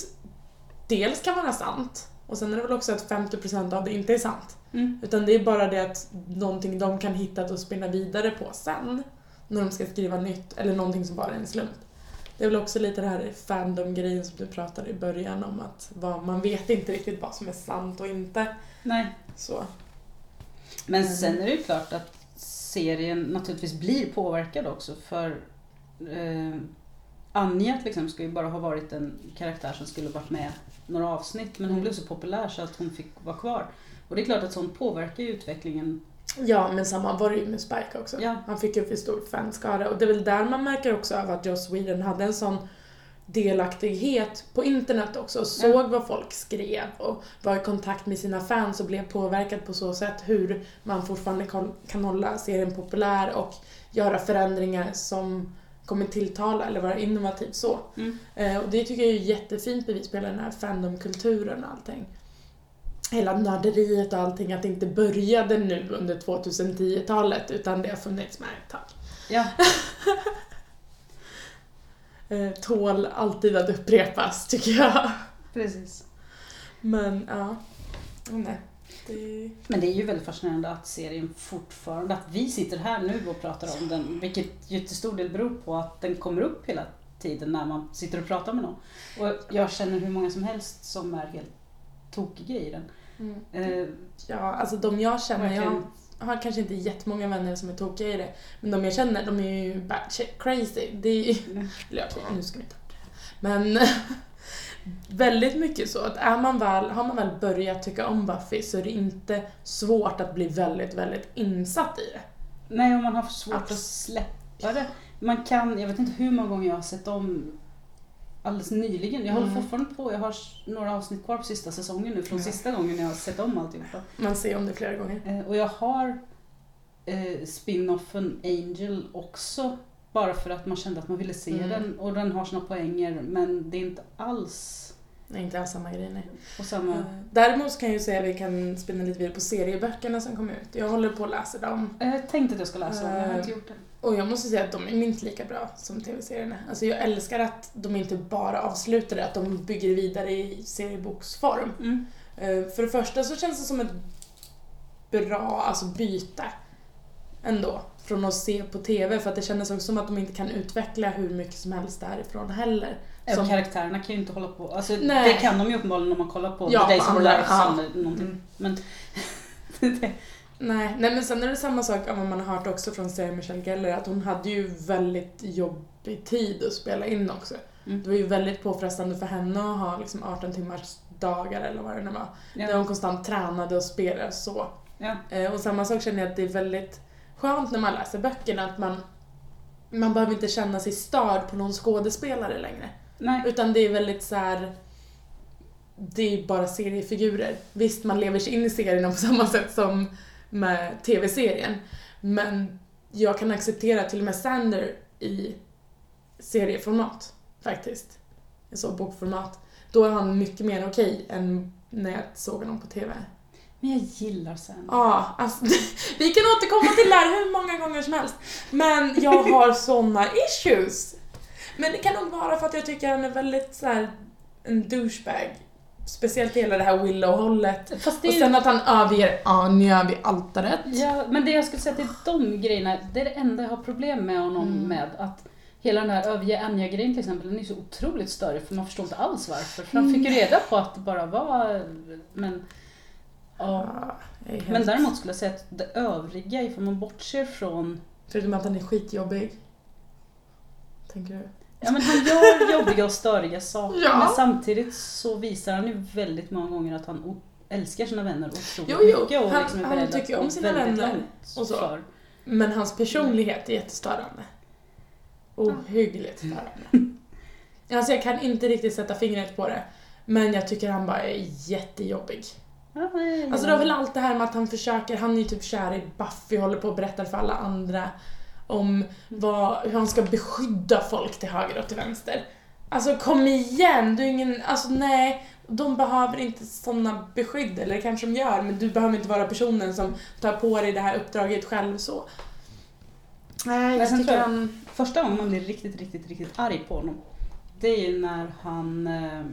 dels kan vara sant och sen är det väl också att 50% av det inte är sant. Mm. Utan det är bara det att någonting de kan hitta och spinna vidare på sen. När de ska skriva nytt eller någonting som bara är en slump. Det är väl också lite det här fandom-grejen som du pratade i början om att vad, man vet inte riktigt vad som är sant och inte. Nej. Så. Men Mm. sen är det ju klart att serien naturligtvis blir påverkad också för eh, Anja till exempel ska ju bara ha varit en karaktär som skulle varit med några avsnitt men hon Mm. blev så populär så att hon fick vara kvar. Och det är klart att sånt påverkar ju utvecklingen. Ja, men samma var det ju med Spike också. Ja. Han fick ju för stor fanskara och det är väl där man märker också av att Joss Whedon hade en sån delaktighet på internet också och såg vad folk skrev och var i kontakt med sina fans och blev påverkad på så sätt hur man fortfarande kan- kan hålla serien populär och göra förändringar som kommer tilltala eller vara innovativ så. Mm. Eh, och det tycker jag är ett jättefint bevis på hela den här fandomkulturen och allting. Hela nörderiet och allting, att det inte började nu under 2010-talet utan det har funnits med ett tag. Ja, Eh, tål alltid att upprepas, tycker jag. precis. Men, ja. Nej. Det... Men det är ju väldigt fascinerande att serien fortfarande, att vi sitter här nu och pratar om den, vilket ju till stor del beror på att den kommer upp hela tiden när man sitter och pratar med någon. Och jag känner hur många som helst som är helt tokiga i den. Eh, Ja, alltså de jag känner, Verkligen. jag har kanske inte jättemånga vänner som är tokiga i det, men de jag känner, de är ju batshit crazy. Det är ju Eller ja, nu ska vi inte ta det. Men väldigt mycket så att är man väl, har man väl börjat tycka om Buffy så är det inte svårt att bli väldigt, väldigt insatt i det. Nej, och man har svårt att Abs- släppa det. Man kan, jag vet inte hur många gånger jag har sett om alldeles nyligen. Jag håller Mm. fortfarande på, jag har några avsnitt kvar på sista säsongen nu från Ja. sista gången jag har sett om alltihopa. Man ser om det flera gånger. Eh, och jag har eh, spin-offen Angel också. Bara för att man kände att man ville se Mm. den och den har sina poänger men det är inte alls Nej, inte alls samma grej, nej. på samma... Eh, Däremot kan jag ju säga att vi kan spinna lite vidare på serieböckerna som kom ut. Jag håller på att läsa dem. Jag tänkte att jag skulle läsa dem, jag har inte Eh, gjort det. Och jag måste säga att de är minst lika bra som tv-serierna. Alltså jag älskar att de inte bara avslutar det, att de bygger vidare i serieboksform. Mm. Eh, För det första så känns det som ett bra alltså byte ändå från att se på TV för att det kändes också som att de inte kan utveckla hur mycket som helst därifrån heller. Som- karaktärerna kan ju inte hålla på, alltså Nej. det kan de ju uppenbarligen om man kollar på Ja, The Days of Lives ja. eller någonting. Mm. Men det, Nej, nej men sen är det samma sak om man har hört också från Sarah Michelle Gellar att hon hade ju väldigt jobbig tid att spela in också. Mm. Det var ju väldigt påfrestande för henne att ha liksom 18 timmars dagar eller vad det nu var. Där ja, hon konstant tränade och spelade så. ja, Eh, Och samma sak känner jag att det är väldigt skönt när man läser böckerna att man man behöver inte känna sig störd på någon skådespelare längre. Nej, Utan det är väldigt så här. Det är bara seriefigurer. Visst, man lever sig in i serierna på samma sätt som med tv-serien. Men jag kan acceptera till och med Sander i serieformat, faktiskt. såg bokformat, då är han mycket mer okej än när jag såg honom på TV. Men jag gillar Sam. Ja, alltså, vi kan återkomma till det här hur många gånger som helst. Men jag har såna issues. Men det kan nog vara för att jag tycker han är väldigt så här, en douchebag. Speciellt hela det här Willow-hållet. Fast det Och sen ju, att han överger Anja vid altaret. ja, men det jag skulle säga till de grejerna, det är det enda jag har problem med honom Mm. med. Att hela den här överge Anja-grejen till exempel, den är så otroligt större för man förstår inte alls varför. För han fick ju reda på att det bara var... Men, ja. Helt- men däremot skulle jag säga att det övriga, ifall man bortser från Förutom att han är skitjobbig. Tänker du? Ja men han gör jobbiga och störiga saker Ja. men samtidigt så visar han ju väldigt många gånger att han älskar sina vänner otroligt Jo, jo. mycket och Han- liksom är han tycker om sina vänner och så. För. Men hans personlighet är jättestörande. Ohyggligt störande. Alltså jag kan inte riktigt sätta fingret på det. Men jag tycker han bara är jättejobbig. Alltså det var väl allt det här med att han försöker, han är ju typ kär i Buffy håller på och berättar för alla andra om vad, hur han ska beskydda folk till höger och till vänster. Alltså kom igen, du är ingen, alltså nej, de behöver inte sådana beskydd, eller kanske de gör, men du behöver inte vara personen som tar på dig det här uppdraget själv så. Nej, jag tycker han... Första gången man blir riktigt, riktigt, riktigt arg på honom det är ju när han eh,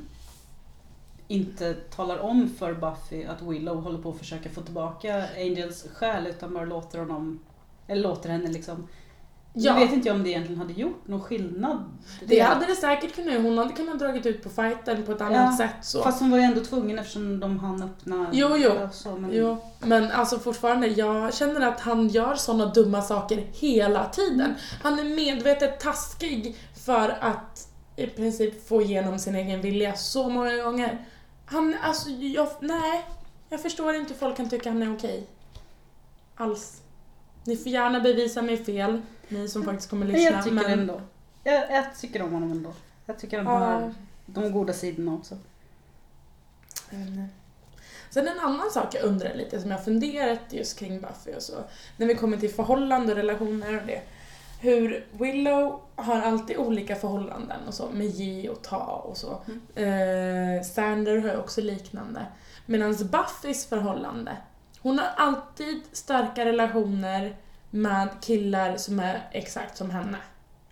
inte talar om för Buffy att Willow håller på att försöka få tillbaka Angels själ utan bara låter honom eller låter henne liksom Ja. Nu vet inte jag om det egentligen hade gjort någon skillnad. Det hade det säkert kunnat göra. Hon hade kunnat dragit ut på fighten på ett annat Ja, sätt så. Fast hon var ju ändå tvungen eftersom de hann öppna. Jo, jo. Så, men, Jo, men alltså fortfarande, jag känner att han gör såna dumma saker hela tiden. Han är medvetet taskig för att i princip få igenom sin egen vilja så många gånger. Han, alltså, jag, nej. Jag förstår inte hur folk kan tycka han är okej. Alls. Ni får gärna bevisa mig fel, ni som faktiskt kommer Men lyssna. jag tycker ändå. Jag, jag tycker om honom ändå. Jag tycker han Ja. har de goda sidorna också. Men, eh, Sen en annan sak jag undrar lite som jag funderat just kring Buffy och så. När vi kommer till förhållande och relationer och det. Hur Willow har alltid olika förhållanden och så med ge och ta och så. Eh, Sander har också liknande. Medan Buffys förhållande, hon har alltid starka relationer med killar som är exakt som henne.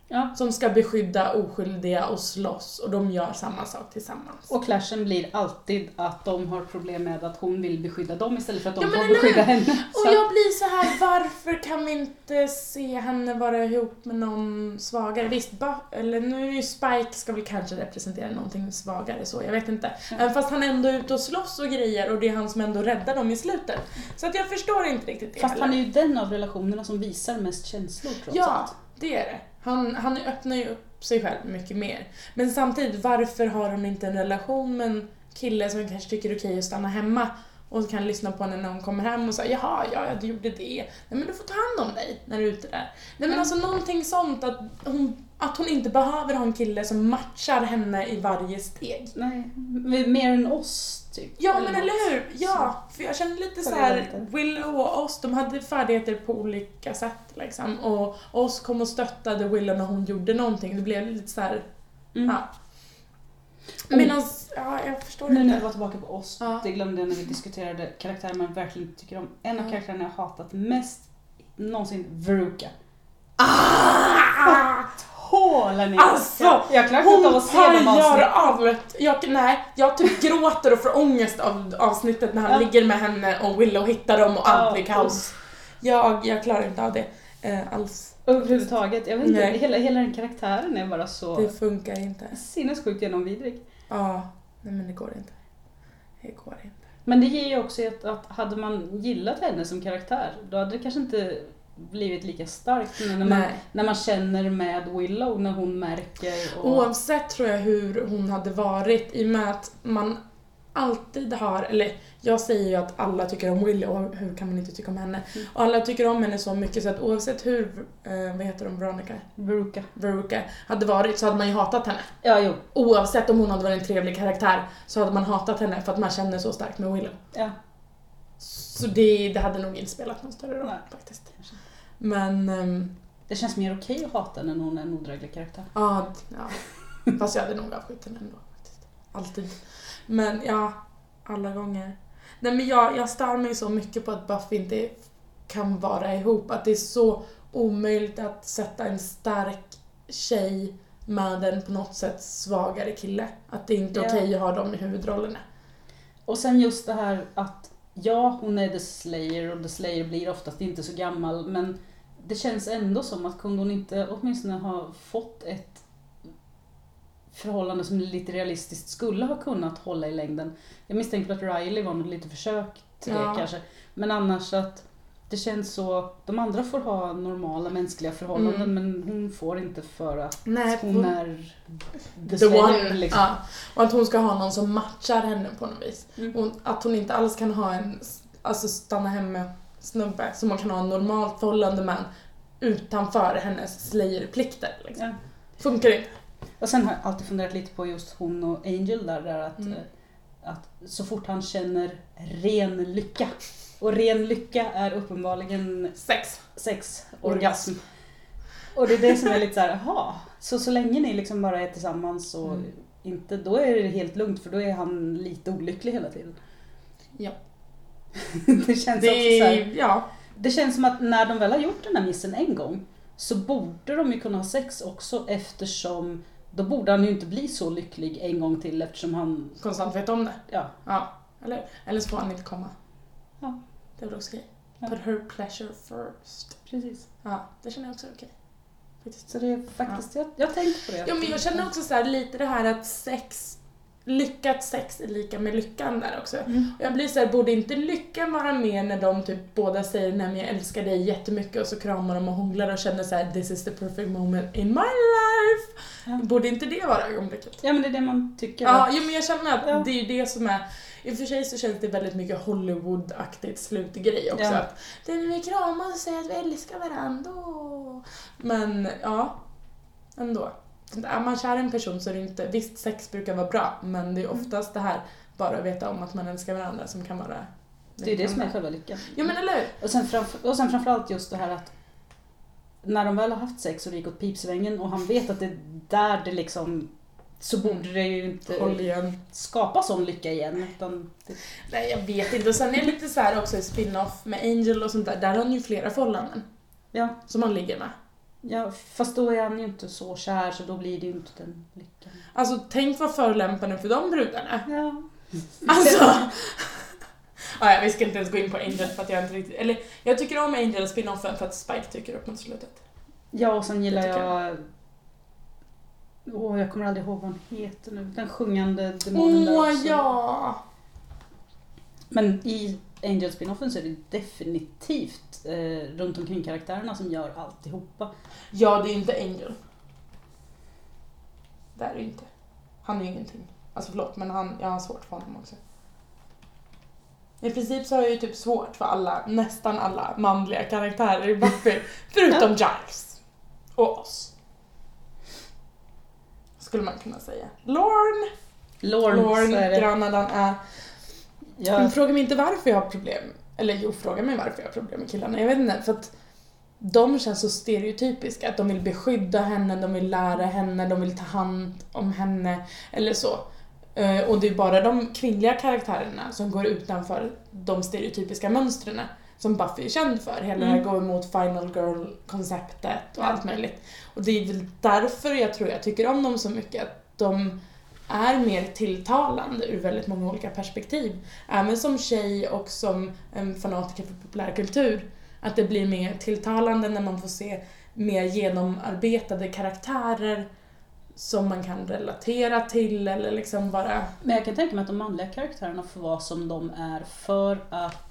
Ja. Som ska beskydda oskyldiga och slåss och de gör samma sak tillsammans. Och clashen blir alltid att de har problem med att hon vill beskydda dem istället för att de Ja, får beskydda henne. Och Så- jag blir så här, varför kan vi inte se henne vara ihop med någon svagare? Visst, ba- eller nu är ju Spike ska väl kanske representera någonting svagare så, jag vet inte. Även fast han ändå är ute och slåss och grejer och det är han som ändå räddar dem i slutet. Så att jag förstår inte riktigt det Fast heller. han är ju den av relationerna som visar mest känslor trots Ja, allt. Det är det. Han, han öppnar ju upp sig själv mycket mer. Men samtidigt, varför har hon inte en relation med en kille som kanske tycker det är okej att stanna hemma och kan lyssna på henne när hon kommer hem och säga jaha, ja, ja, du gjorde det. Nej men du får ta hand om dig när du är ute där. Nej men Mm. alltså någonting sånt att hon, att hon inte behöver ha en kille som matchar henne i varje steg. Nej, mer än oss typ. Ja men något. eller hur! Ja, för jag känner lite så här. Willow och oss, de hade färdigheter på olika sätt liksom. Och oss kom och stöttade Willow när hon gjorde någonting. Det blev lite så här, Mm. ja. Medan, ja jag förstår Nu när vi inte. var tillbaka på oss, Ja. det glömde jag när vi diskuterade karaktärer man verkligen inte tycker om. En av Ja. karaktärerna jag hatat mest någonsin, Veruca. Ah! Hålen i Alltså, Jag, klarar inte av Hon att se de pajar avsnitten. allt! Jag, nej, jag typ gråter och får ångest av avsnittet när han Ja. ligger med henne och Willow hittar dem och allt Ja, blir kaos. Jag, jag klarar inte av det eh, alls. Överhuvudtaget. Jag vet inte, Nej. hela, hela den karaktären är bara så Det funkar inte. sinnessjukt genomvidrig. Ja, nej men det går inte. Det går inte. Men det ger ju också ett, att hade man gillat henne som karaktär, då hade det kanske inte blivit lika starkt när man, Nej. när man känner med Willow när hon märker och... Oavsett tror jag hur hon hade varit i och med att man alltid har, eller jag säger ju att alla tycker om Willow hur kan man inte tycka om henne? Mm. Och alla tycker om henne så mycket så att oavsett hur, eh, vad heter hon, Veronica? Veruca. Veruca hade varit så hade man ju hatat henne. Ja, jo. Oavsett om hon hade varit en trevlig karaktär så hade man hatat henne för att man känner så starkt med Willow. Ja. Så det, det hade nog inte spelat någon större roll Nej. faktiskt. Men, ehm, Det känns mer okej att hata henne än hon är en odräglig karaktär. ja, ja. Fast jag hade nog avskytt henne ändå. faktiskt. Alltid. Men ja, alla gånger. Nej men jag, jag stör mig så mycket på att Buffy inte kan vara ihop. Att det är så omöjligt att sätta en stark tjej med en på något sätt svagare kille. Att det inte är Ja. okej att ha dem i huvudrollerna. Och sen just det här att ja, hon är The Slayer och The Slayer blir oftast inte så gammal men det känns ändå som att kunde hon inte åtminstone ha fått ett förhållande som lite realistiskt skulle ha kunnat hålla i längden. Jag misstänker att Riley var något lite försök till det Ja. kanske. Men annars att det känns så, de andra får ha normala mänskliga förhållanden Mm. men hon får inte för att Nej, hon är the, the one. Liksom. Ja. Och att hon ska ha någon som matchar henne på något vis. Mm. Hon, att hon inte alls kan ha en alltså stanna hemma snubbe som man kan ha en normalt förhållande med utanför hennes slayerplikter. Liksom. Ja. Funkar inte. Och sen har jag alltid funderat lite på just hon och Angel där, där att, Mm. eh, att så fort han känner ren lycka, och ren lycka är uppenbarligen Sex. sex, orgasm. Och det är det som är lite så här, jaha, så så länge ni liksom bara är tillsammans och Mm. inte, då är det helt lugnt för då är han lite olycklig hela tiden. Ja. det känns Det också så här, är, ja. det känns som att när de väl har gjort den här missen en gång så borde de ju kunna ha sex också eftersom då borde han ju inte bli så lycklig en gång till eftersom han, Konstant vet om det. ja, Ja. Eller, eller så får han inte komma. Ja. Det är väl också okej. Ja. Put her pleasure first. precis. Ja, det känner jag också är okej. Faktiskt. Så det är faktiskt, jag, jag tänkte på det. Ja, men jag känner också så här, lite det här att sex, lyckat sex är lika med lyckan där också. Mm. Jag blir så här, borde inte lyckan vara med när de typ båda säger nej men jag älskar dig jättemycket och så kramar de och hånglar och känner så här: this is the perfect moment in my life. Ja. Borde inte det vara ögonblicket? Ja men det är det man tycker. Ja, ja men jag känner att Ja. det är det som är i och för sig så känns det väldigt mycket Hollywood-aktigt slutgrej också. Ja. Att det är när vi kramas och säger att vi älskar varandra. Men ja, ändå. Är man kär en person så är det inte, visst sex brukar vara bra men det är Mm. oftast det här bara att veta om att man älskar varandra som kan vara det är det som är själva lyckan. Jo men eller hur? Och sen, framför, och sen framförallt just det här att när de väl har haft sex och det gick åt pipsvängen och han vet att det är där det liksom så borde det ju inte skapa sån lycka igen. Utan det, Nej jag vet inte. Och sen är det lite så här också i spin-off med Angel och sånt där. Där har han ju flera förhållanden ja, som han ligger med. ja, fast då är han ju inte så kär så då blir det ju inte den lyckan. Alltså tänk vad förolämpande för de brudarna. Ja. Alltså! ah, ja, vi ska inte ens gå in på Angel för att jag inte riktigt... Eller jag tycker om Angel spin-offen för att Spike tycker upp mot slutet. Ja, och sen gillar tycker jag... Åh, jag kommer aldrig ihåg vad han heter nu. Den sjungande demonen där Åh också. ja! Men i Angel spinoffen så är det definitivt eh, runt omkring karaktärerna som gör alltihopa. Ja, det är inte Angel. Det är det inte. Han är ju ingenting. Alltså förlåt, men han, jag har svårt för honom också. I princip så har jag ju typ svårt för alla, nästan alla manliga karaktärer i Buffy. förutom Giles. Och oss. Skulle man kunna säga. Lorne, det. grannen han är. Ja, fråga mig inte varför jag har problem. Eller jo, fråga mig varför jag har problem med killarna. Jag vet inte, för att de känns så stereotypiska. Att de vill beskydda henne, de vill lära henne, de vill ta hand om henne. Eller så. Eh, Och det är bara de kvinnliga karaktärerna som går utanför de stereotypiska mönstren som Buffy är känd för. Hela Mm. gå emot Final Girl-konceptet och Ja. allt möjligt. Och det är väl därför jag tror jag tycker om dem så mycket. Att de är mer tilltalande ur väldigt många olika perspektiv. Även som tjej och som en fanatiker för populärkultur. Att det blir mer tilltalande när man får se mer genomarbetade karaktärer som man kan relatera till eller liksom bara... men jag kan tänka mig att de manliga karaktärerna får vara som de är för att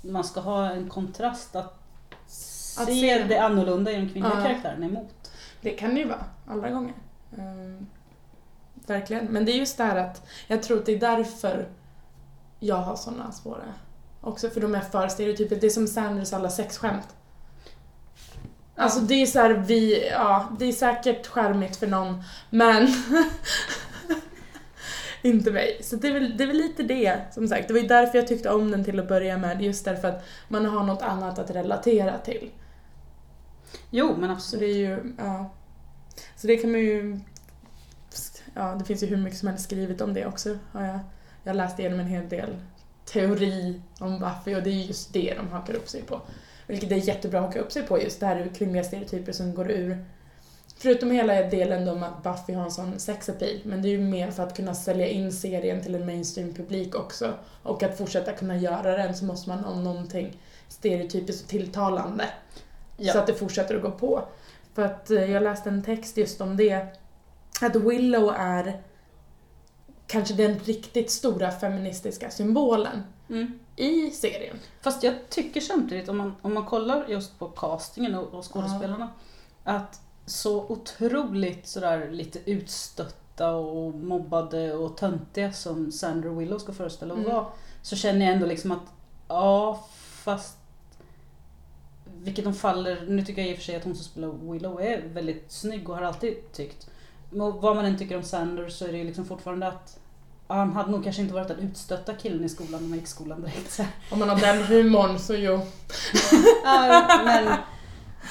man ska ha en kontrast att se, Att se det annorlunda i de kvinnliga Ja. karaktärerna emot. Det kan det ju vara, alla gånger. Ehm, verkligen. Men det är just det här att jag tror att det är därför jag har såna svåra också, för de är för stereotyper. Det är som Sanders alla sexskämt. Alltså det är så här, vi, ja, det är säkert charmigt för någon, men inte mig. Så det är, väl, det är väl lite det, som sagt. Det var ju därför jag tyckte om den till att börja med, just därför att man har något annat att relatera till. Jo, men Så absolut. det är ju, ja. Så det kan man ju ja, det finns ju hur mycket som helst skrivet om det också. Har jag, jag läste igenom en hel del teori om Buffy och det är just det de hakar upp sig på. Vilket är jättebra att haka upp sig på, just det här kvinnliga stereotyper som går ur. Förutom hela delen om att Buffy har en sån sexappeal, men det är ju mer för att kunna sälja in serien till en mainstream-publik också. Och att fortsätta kunna göra den så måste man ha någonting stereotypiskt och tilltalande. Ja. Så att det fortsätter att gå på. För att eh, jag läste en text just om det. Att Willow är kanske den riktigt stora feministiska symbolen Mm. i serien. Fast jag tycker samtidigt, om man, om man kollar just på castingen och, och skådespelarna, att så otroligt sådär lite utstötta och mobbade och töntiga som Sandra Willow ska föreställa och Mm. vara, så känner jag ändå liksom att, ja fast vilket de faller, nu tycker jag i och för sig att hon som spelar Willow är väldigt snygg och har alltid tyckt. Men vad man än tycker om Sander så är det ju liksom fortfarande att han hade nog kanske inte varit den utstötta killen i skolan när man gick i skolan direkt. Så. Om man har den humorn så jo. Ja, men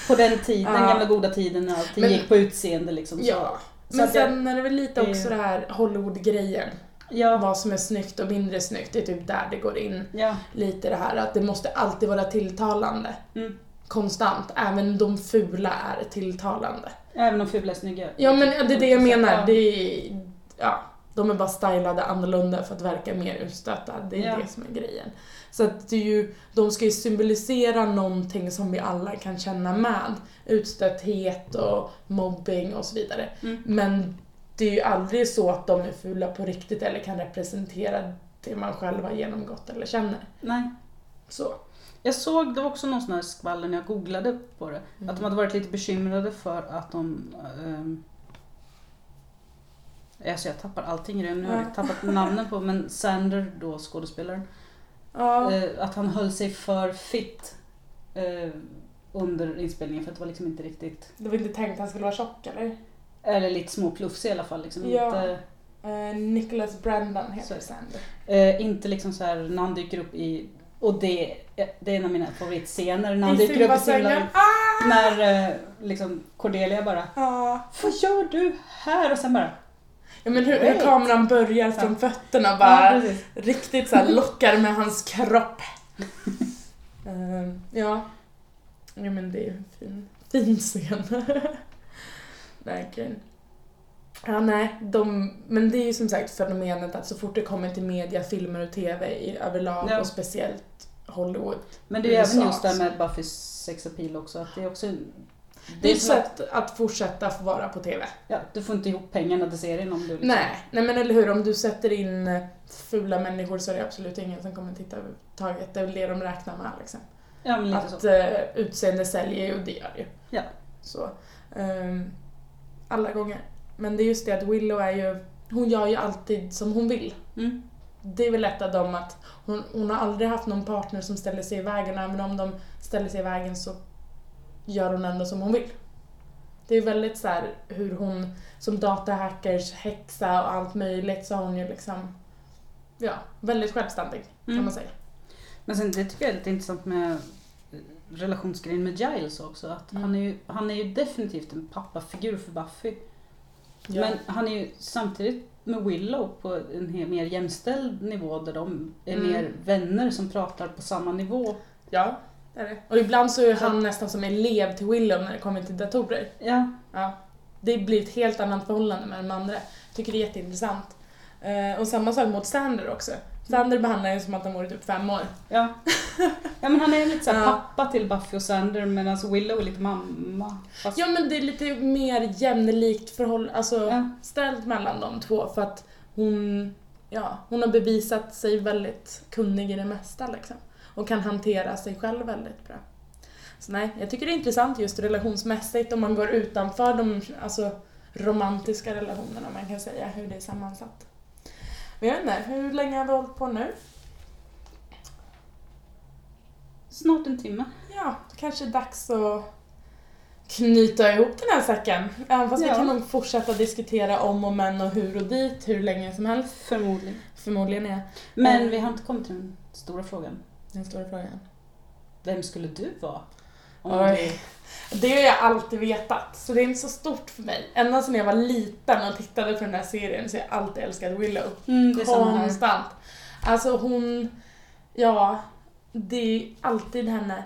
på den tiden, den gamla goda tiden när allting Men- gick på utseende liksom. Så, Ja. så Men att jag- sen är det väl lite också det här Hollywood-grejen. ja, Vad som är snyggt och mindre snyggt, det är typ där det går in. ja, Lite det här att det måste alltid vara tilltalande. mm. Konstant. Även de fula är tilltalande. Även om fula är snygga. Ja men det är det jag menar. Det är, ja, de är bara stylade annorlunda för att verka mer utstötta. Det är Ja. det som är grejen. Så att det är ju, de ska ju symbolisera någonting som vi alla kan känna med. Utstötthet och mobbing och så vidare. Mm. Men det är ju aldrig så att de är fula på riktigt eller kan representera det man själv har genomgått eller känner. Nej. Så. Jag såg, det var också någon sån här skvaller när jag googlade på det. Mm. Att de hade varit lite bekymrade för att de... Um, alltså jag tappar allting redan nu, har jag Ja. tappat namnen på, men Sander då, skådespelaren. Ja. Eh, att han höll sig för fit eh, under inspelningen för att det var liksom inte riktigt... Det var inte tänkt att han skulle vara tjock eller? Eller lite småplufsig i alla fall. Liksom. Ja. Inte, Uh, Nicholas Brandon heter Sander. eh, inte liksom så här när han dyker upp i... Och det, det är en av mina favoritscener när han I dyker upp i simlaget. Ah! När eh, liksom Cordelia bara Ja. Vad gör du här? Och sen bara... Ja men hur, hur kameran börjar från Ja. fötterna Ja, bara precis. riktigt så här lockar med hans kropp. Ehm, ja. Ja men det är en fin, fin scen. Verkligen. Ja nej, de, men det är ju som sagt fenomenet att så fort det kommer till media, filmer och TV i, överlag Ja. och speciellt Hollywood. Men det är ju även just det här med Buffys sex appeal också. Att det är också... Det är ett som att- sätt att fortsätta få vara på TV. Ja, du får inte ihop pengarna till serien om du liksom... Nej, nej men eller hur, om du sätter in fula människor så är det absolut ingen som kommer titta överhuvudtaget. Det är väl det de räknar med liksom. Ja, men lite Att så. eh, utseende säljer ju och det gör ju. Ja. Så. ehm, alla gånger. Men det är just det att Willow är ju, hon gör ju alltid som hon vill. Mm. Det är väl ett av dem att hon, hon har aldrig haft någon partner som ställer sig i vägen och även om de ställer sig i vägen så gör hon ändå som hon vill. Det är väldigt så här hur hon som datahackers, häxa och allt möjligt så har hon ju liksom Ja, väldigt självständig kan Mm. man säga. Men sen det tycker jag är lite intressant med eh, relationsgrejen med Giles också. Att Mm. han, är ju, han är ju definitivt en pappafigur för Buffy. Ja. Men han är ju samtidigt med Willow på en mer jämställd nivå där de är Mm. mer vänner som pratar på samma nivå. Ja, är det. Och ibland så är han nästan som elev till Willow när det kommer till datorer. Ja, Ja. Det blir ett helt annat förhållande med den andra. Tycker det är jätteintressant. Eh, och samma sak mot Sander också. Sander behandlar ju som att han vore typ fem år. ja. ja men han är lite såhär Ja. pappa till Buffy och Sander medan Willow är lite mamma. Fast, Ja men det är lite mer jämlikt förhåll, alltså Ja. ställt mellan de två för att hon, ja, hon har bevisat sig väldigt kunnig i det mesta liksom. Och kan hantera sig själv väldigt bra. Så nej, jag tycker det är intressant just relationsmässigt om man går utanför de alltså, romantiska relationerna man kan säga, hur det är sammansatt. Men jag vet inte, hur länge har vi hållit på nu? Snart en timme. Ja, kanske är dags att knyta ihop den här säcken. Även fast vi Ja. kan nog fortsätta diskutera om och men och hur och dit hur länge som helst. Förmodligen. Förmodligen är Men Eh. vi har inte kommit till den stora frågan. Den stora frågan. Vem skulle du vara? Oj. Det har jag alltid vetat, så det är inte så stort för mig. Ända sedan jag var liten och tittade på den här serien så har jag alltid älskat Willow. mm. Konstant. Alltså hon, ja, det är alltid henne.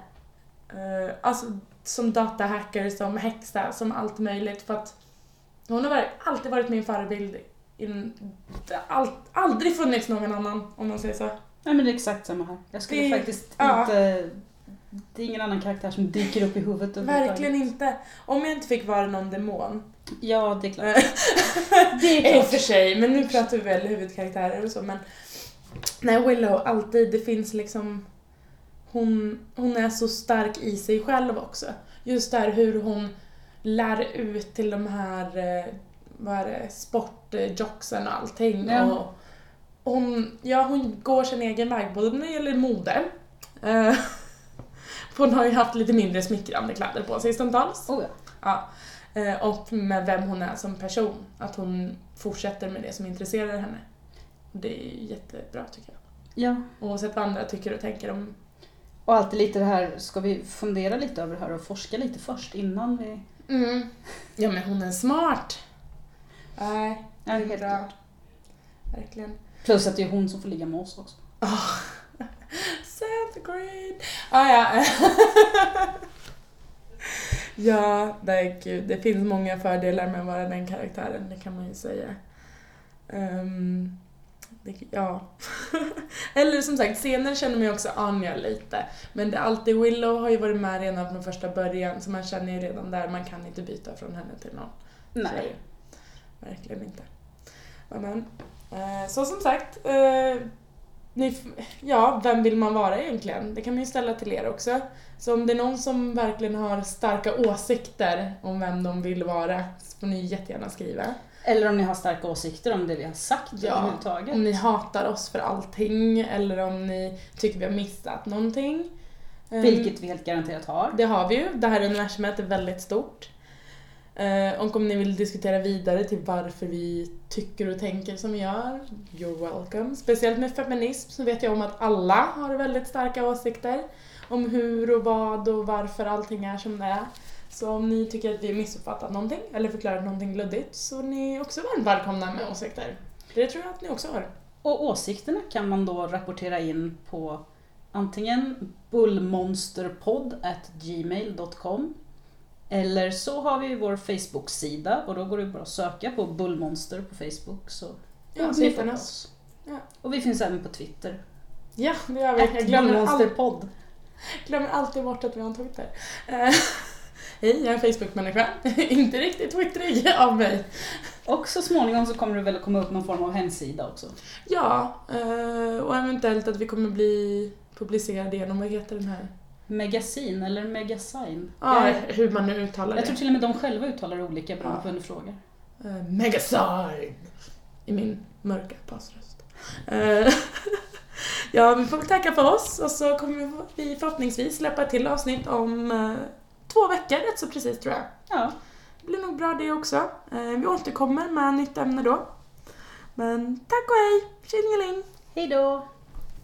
Uh, alltså som datahacker, som häxa, som allt möjligt. För att hon har alltid varit min förebild. In, det har all, aldrig funnits någon annan, om man säger så. Nej men det är exakt samma här. Jag skulle Det- faktiskt ja. inte... Det är ingen annan karaktär som dyker upp i huvudet. Verkligen inte. Om jag inte fick vara någon demon. Ja, det är klart. Det är I och klart. för sig, men nu pratar vi väl huvudkaraktärer och så men Nej, Willow, alltid, det finns liksom hon, hon är så stark i sig själv också. Just där hur hon lär ut till de här, eh, vad är det, sportjocksen och allting. Ja. Och hon, ja, hon går sin egen väg, både när det gäller mode eh, hon har ju haft lite mindre smickrande kläder på sig stundtals. Oh, ja. Ja. Eh, Och med vem hon är som person. Att hon fortsätter med det som intresserar henne. Det är jättebra tycker jag. ja. Oavsett vad andra tycker och tänker om... Och alltid lite det här, ska vi fundera lite över det här och forska lite först innan vi... Mm. Ja men hon är smart. Nej, Ja, det är helt bra. Verkligen. Plus att det är hon som får ligga med oss också. Oh. Santa Green. Ah, ja. ja, nej gud. Det finns många fördelar med att vara den karaktären, det kan man ju säga. Ehm, det, ja. Eller som sagt, senare känner man ju också Anja lite. Men det är alltid, Willow har ju varit med redan från första början så man känner ju redan där, man kan inte byta från henne till någon. Nej. Verkligen inte. Men, så som sagt, eh, ja, vem vill man vara egentligen? Det kan man ju ställa till er också. Så om det är någon som verkligen har starka åsikter om vem de vill vara så får ni jättegärna skriva. Eller om ni har starka åsikter om det vi har sagt Ja, överhuvudtaget. Om ni hatar oss för allting eller om ni tycker vi har missat någonting. Eh, Vilket vi helt garanterat har. Det har vi ju. Det här universumet är väldigt stort. Eh, och om ni vill diskutera vidare till varför vi tycker och tänker som vi gör, you're welcome. Speciellt med feminism så vet jag om att alla har väldigt starka åsikter om hur och vad och varför allting är som det är. Så om ni tycker att vi har missuppfattat någonting eller förklarat någonting luddigt så är ni också varmt välkomna med åsikter. Det tror jag att ni också har. Och åsikterna kan man då rapportera in på antingen bullmonsterpodd@gmail.com eller så har vi vår Facebook-sida och då går det bra att söka på Bullmonster på Facebook så Ja, ni får oss. Ja. Och vi finns även på Twitter. Ja, det gör vi. Jag glömmer, all, glömmer alltid bort att vi har en Twitter. Eh, Hej, jag är en Facebook-människa. Inte riktigt twittrig av mig. Och så småningom så kommer det väl komma upp någon form av hemsida också. Ja, eh, och eventuellt att vi kommer bli publicerade genom, vad heter den här? Magasin eller Megasign. Ja, jag, hur man nu uttalar jag det. tror till och med de själva uttalar det olika beroende Ja. på vem du frågar. Uh, Megasign! I min mörka basröst. Eh, ja, vi får väl tacka för oss och så kommer vi förhoppningsvis släppa ett till avsnitt om eh, två veckor, rätt så precis tror jag. Ja, Det blir nog bra det också. Vi återkommer med nytt ämne då. Men tack och hej! Tjingeling! hej då!